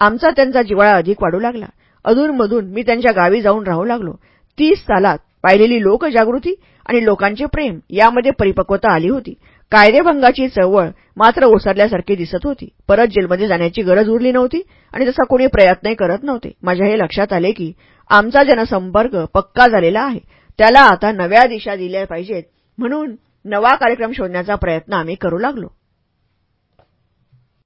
A: आमचा त्यांचा जिवाळा अधिक वाढू लागला. अधूनमधून मी त्यांच्या गावी जाऊन राहू लागलो. तीस सालात पाहिलेली लोकजागृती आणि लोकांचे प्रेम यामध्ये परिपक्वता आली होती. कायदेभंगाची चळवळ मात्र ओसरल्यासारखी दिसत होती. परत जेलमध्ये जाण्याची गरज उरली नव्हती आणि तसा कोणी प्रयत्नही करत नव्हते. माझ्या हे लक्षात आले की आमचा जनसंपर्क पक्का झालेला आहे. त्याला आता नव्या दिशा दिल्या पाहिजेत म्हणून नवा कार्यक्रम शोधण्याचा प्रयत्न आम्ही करू लागलो.